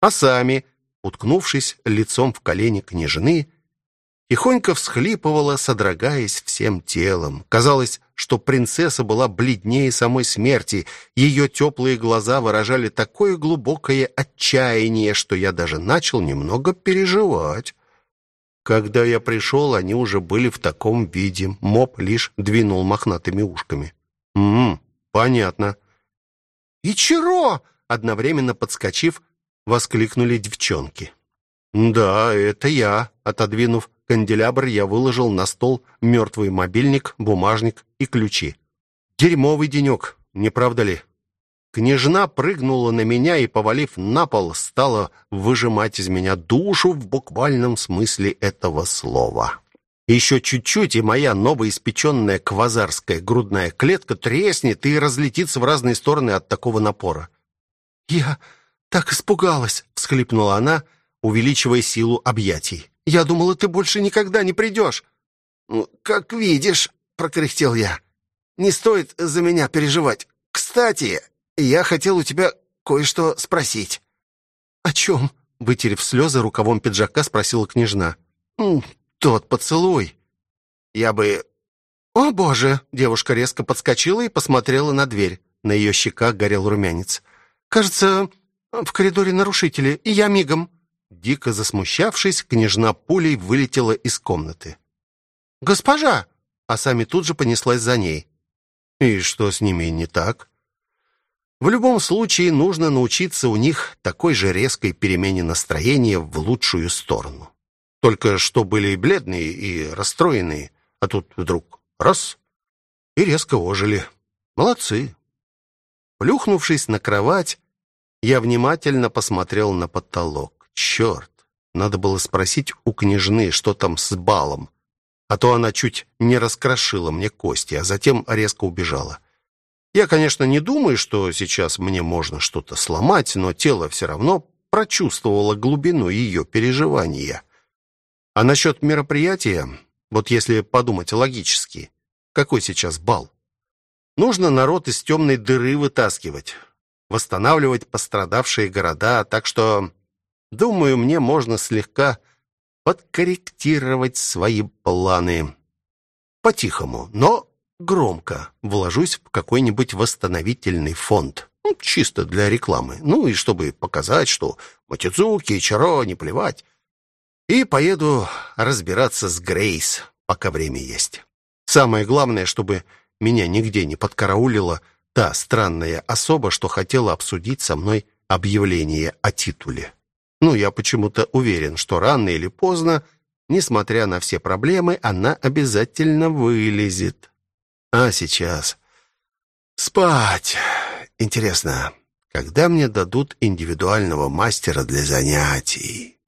А сами, уткнувшись лицом в колени княжны, Тихонько всхлипывала, содрогаясь всем телом. Казалось, что принцесса была бледнее самой смерти. Ее теплые глаза выражали такое глубокое отчаяние, что я даже начал немного переживать. Когда я пришел, они уже были в таком виде. Моб лишь двинул мохнатыми ушками. «М-м, понятно». «Ичиро!» — одновременно подскочив, воскликнули девчонки. «Да, это я», — отодвинув канделябр, я выложил на стол мертвый мобильник, бумажник и ключи. «Дерьмовый денек, не правда ли?» Княжна прыгнула на меня и, повалив на пол, стала выжимать из меня душу в буквальном смысле этого слова. Еще чуть-чуть, и моя новоиспеченная квазарская грудная клетка треснет и разлетится в разные стороны от такого напора. «Я так испугалась!» — всхлипнула она — увеличивая силу объятий. «Я думала, ты больше никогда не придешь». «Ну, «Как видишь», — прокряхтел я, — «не стоит за меня переживать. Кстати, я хотел у тебя кое-что спросить». «О чем?» — вытерев слезы рукавом пиджака, спросила княжна. «Тот поцелуй». «Я бы...» «О, боже!» — девушка резко подскочила и посмотрела на дверь. На ее щеках горел румянец. «Кажется, в коридоре нарушители, и я мигом». Дико засмущавшись, княжна пулей вылетела из комнаты. «Госпожа!» А сами тут же понеслась за ней. «И что с ними не так?» В любом случае нужно научиться у них такой же резкой перемене настроения в лучшую сторону. Только что были бледные, и расстроенные, а тут вдруг раз — и резко ожили. Молодцы. Плюхнувшись на кровать, я внимательно посмотрел на потолок. Черт, надо было спросить у княжны, что там с балом. А то она чуть не раскрошила мне кости, а затем резко убежала. Я, конечно, не думаю, что сейчас мне можно что-то сломать, но тело все равно прочувствовало глубину ее переживания. А насчет мероприятия, вот если подумать логически, какой сейчас бал? Нужно народ из темной дыры вытаскивать, восстанавливать пострадавшие города, так что Думаю, мне можно слегка подкорректировать свои планы. По-тихому, но громко вложусь в какой-нибудь восстановительный фонд. Ну, чисто для рекламы. Ну и чтобы показать, что Матидзуки и Чаро не плевать. И поеду разбираться с Грейс, пока время есть. Самое главное, чтобы меня нигде не подкараулила та странная особа, что хотела обсудить со мной объявление о титуле. Ну, я почему-то уверен, что рано или поздно, несмотря на все проблемы, она обязательно вылезет. А сейчас спать. Интересно, когда мне дадут индивидуального мастера для занятий?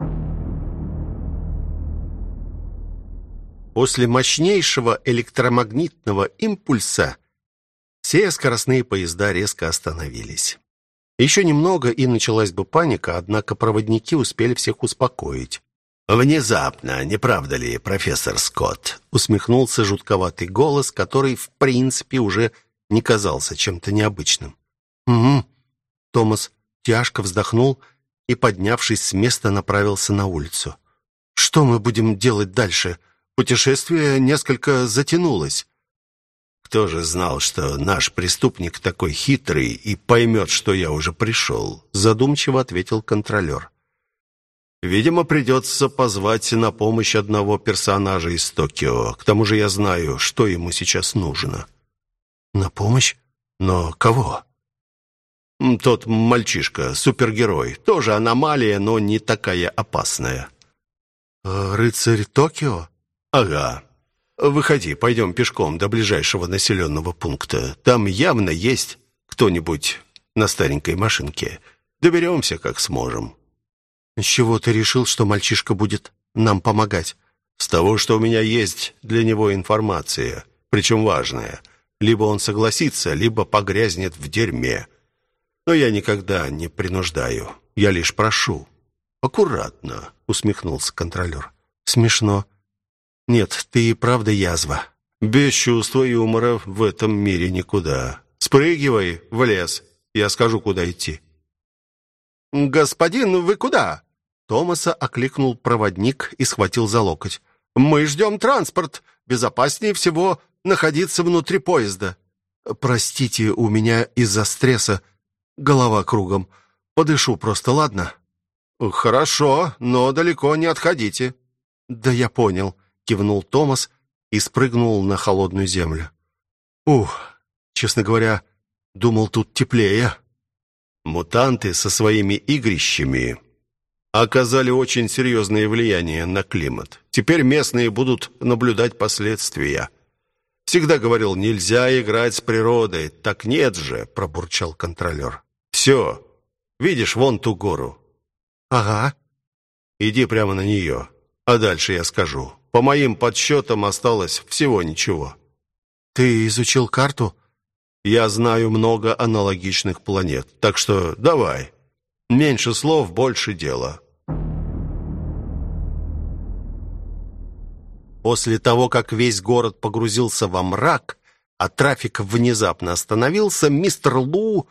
После мощнейшего электромагнитного импульса все скоростные поезда резко остановились. Еще немного, и началась бы паника, однако проводники успели всех успокоить. «Внезапно, не правда ли, профессор Скотт?» усмехнулся жутковатый голос, который, в принципе, уже не казался чем-то необычным. «Угу». Томас тяжко вздохнул и, поднявшись с места, направился на улицу. «Что мы будем делать дальше? Путешествие несколько затянулось». Кто же знал, что наш преступник такой хитрый и поймет, что я уже пришел?» Задумчиво ответил контролер. «Видимо, придется позвать на помощь одного персонажа из Токио. К тому же я знаю, что ему сейчас нужно». «На помощь? Но кого?» «Тот мальчишка, супергерой. Тоже аномалия, но не такая опасная». «Рыцарь Токио?» «Ага. Выходи, пойдем пешком до ближайшего населенного пункта. Там явно есть кто-нибудь на старенькой машинке. Доберемся, как сможем». «С чего ты решил, что мальчишка будет нам помогать?» «С того, что у меня есть для него информация, причем важная. Либо он согласится, либо погрязнет в дерьме. Но я никогда не принуждаю, я лишь прошу». «Аккуратно», — усмехнулся контролер. «Смешно. Нет, ты и правда язва. Без чувства юмора в этом мире никуда. Спрыгивай в лес, я скажу, куда идти». «Господин, вы куда?» Томаса окликнул проводник и схватил за локоть. Мы ждем транспорт. Безопаснее всего находиться внутри поезда. Простите, у меня из-за стресса голова кругом. Подышу просто, ладно? Хорошо, но далеко не отходите. Да я понял, кивнул Томас и спрыгнул на холодную землю. Ух, честно говоря, думал тут теплее. Мутанты со своими игрищами оказали очень серьезное влияние на климат. Теперь местные будут наблюдать последствия. Всегда говорил, нельзя играть с природой. Так нет же, пробурчал контролер. Все. Видишь вон ту гору? Ага. Иди прямо на нее. А дальше я скажу. По моим подсчетам осталось всего ничего. Ты изучил карту? Я знаю много аналогичных планет. Так что давай. Меньше слов, больше дела. После того, как весь город погрузился во мрак, а трафик внезапно остановился, мистер Лу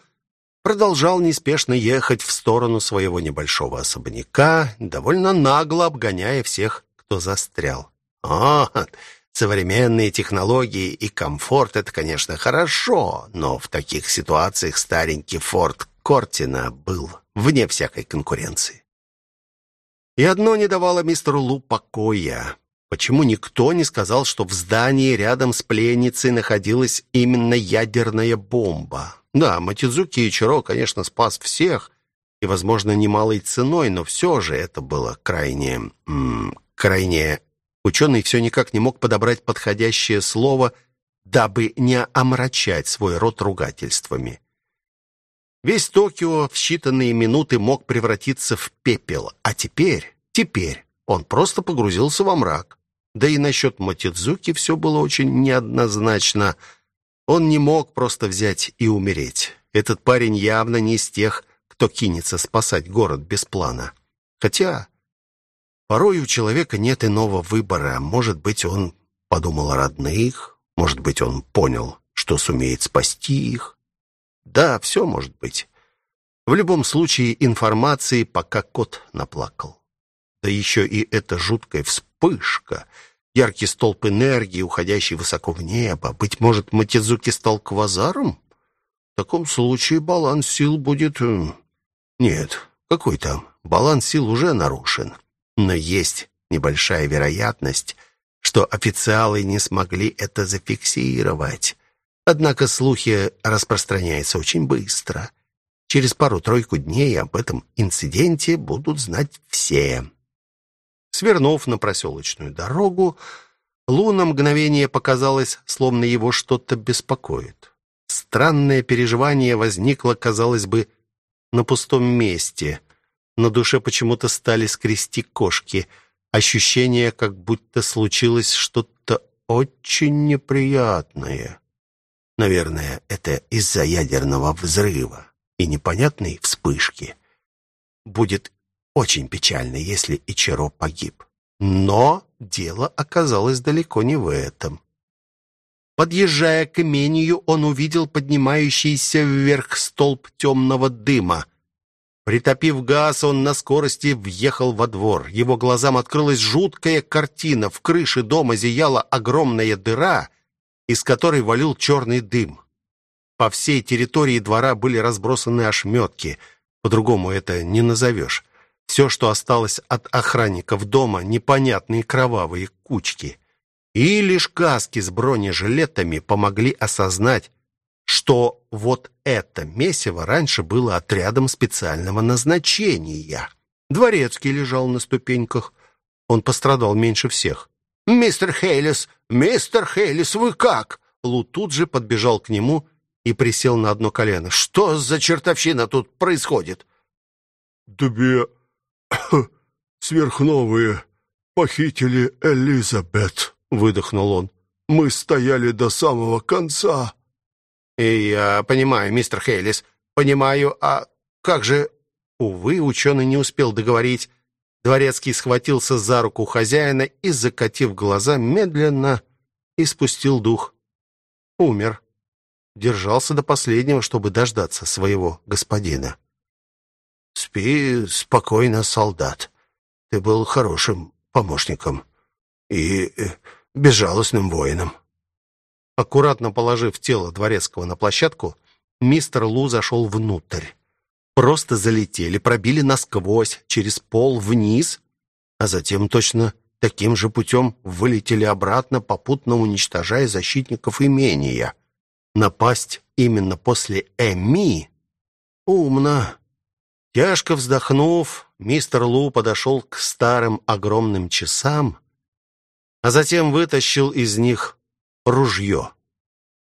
продолжал неспешно ехать в сторону своего небольшого особняка, довольно нагло обгоняя всех, кто застрял. «О, современные технологии и комфорт — это, конечно, хорошо, но в таких ситуациях старенький Форд Кортина был вне всякой конкуренции. И одно не давало мистеру Лу покоя. Почему никто не сказал, что в здании рядом с пленницей находилась именно ядерная бомба? Да, Матидзуки Ичиро, конечно, спас всех, и, возможно, немалой ценой, но все же это было крайне... М -м, крайне... Ученый все никак не мог подобрать подходящее слово, дабы не омрачать свой рот ругательствами. Весь Токио в считанные минуты мог превратиться в пепел, а теперь, теперь он просто погрузился во мрак. Да и насчет Мотидзуки все было очень неоднозначно. Он не мог просто взять и умереть. Этот парень явно не из тех, кто кинется спасать город без плана. Хотя порой у человека нет иного выбора. Может быть, он подумал о родных, может быть, он понял, что сумеет спасти их. Да, все может быть. В любом случае информации, пока кот наплакал. Да еще и эта жуткая вспышка, яркий столб энергии, уходящий высоко в небо. Быть может, Матидзуки стал квазаром? В таком случае баланс сил будет... Э, нет, какой там? Баланс сил уже нарушен. Но есть небольшая вероятность, что официалы не смогли это зафиксировать. Однако слухи распространяются очень быстро. Через пару-тройку дней об этом инциденте будут знать все. Свернув на проселочную дорогу, Лу на мгновение показалось, словно его что-то беспокоит. Странное переживание возникло, казалось бы, на пустом месте. На душе почему-то стали скрести кошки. Ощущение, как будто случилось что-то очень неприятное. Наверное, это из-за ядерного взрыва и непонятной вспышки. Будет очень печально, если Ичиро погиб. Но дело оказалось далеко не в этом. Подъезжая к имению, он увидел поднимающийся вверх столб темного дыма. Притопив газ, он на скорости въехал во двор. Его глазам открылась жуткая картина. В крыше дома зияла огромная дыра, из которой валил черный дым. По всей территории двора были разбросаны ошметки. По-другому это не назовешь. Все, что осталось от охранников дома, непонятные кровавые кучки. И лишь каски с бронежилетами помогли осознать, что вот это месиво раньше было отрядом специального назначения. Дворецкий лежал на ступеньках. Он пострадал меньше всех. «Мистер Хейлис! Мистер Хейлис, вы как?» Лу тут же подбежал к нему и присел на одно колено. «Что за чертовщина тут происходит?» «Две [coughs] сверхновые похитили Элизабет», — выдохнул он. «Мы стояли до самого конца». «И я понимаю, мистер Хейлис, понимаю, а как же...» Увы, ученый не успел договорить. Дворецкий схватился за руку хозяина и, закатив глаза, медленно испустил дух. Умер. Держался до последнего, чтобы дождаться своего господина. Спи спокойно, солдат. Ты был хорошим помощником. и э, безжалостным воином. Аккуратно положив тело дворецкого на площадку, мистер Лу зашел внутрь. Просто залетели, пробили насквозь, через пол вниз, а затем точно таким же путем вылетели обратно, попутно уничтожая защитников имения. Напасть именно после Эми? Умно. Тяжко вздохнув, мистер Лу подошел к старым огромным часам, а затем вытащил из них ружье.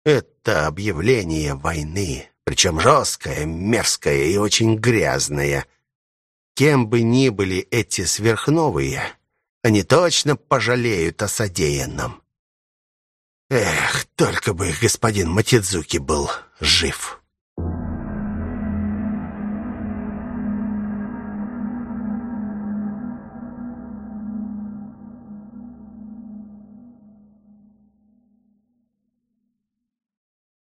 Это объявление войны, причем жесткое, мерзкое и очень грязное. Кем бы ни были эти сверхновые, они точно пожалеют о содеянном. Эх, только бы господин Матидзуки был жив.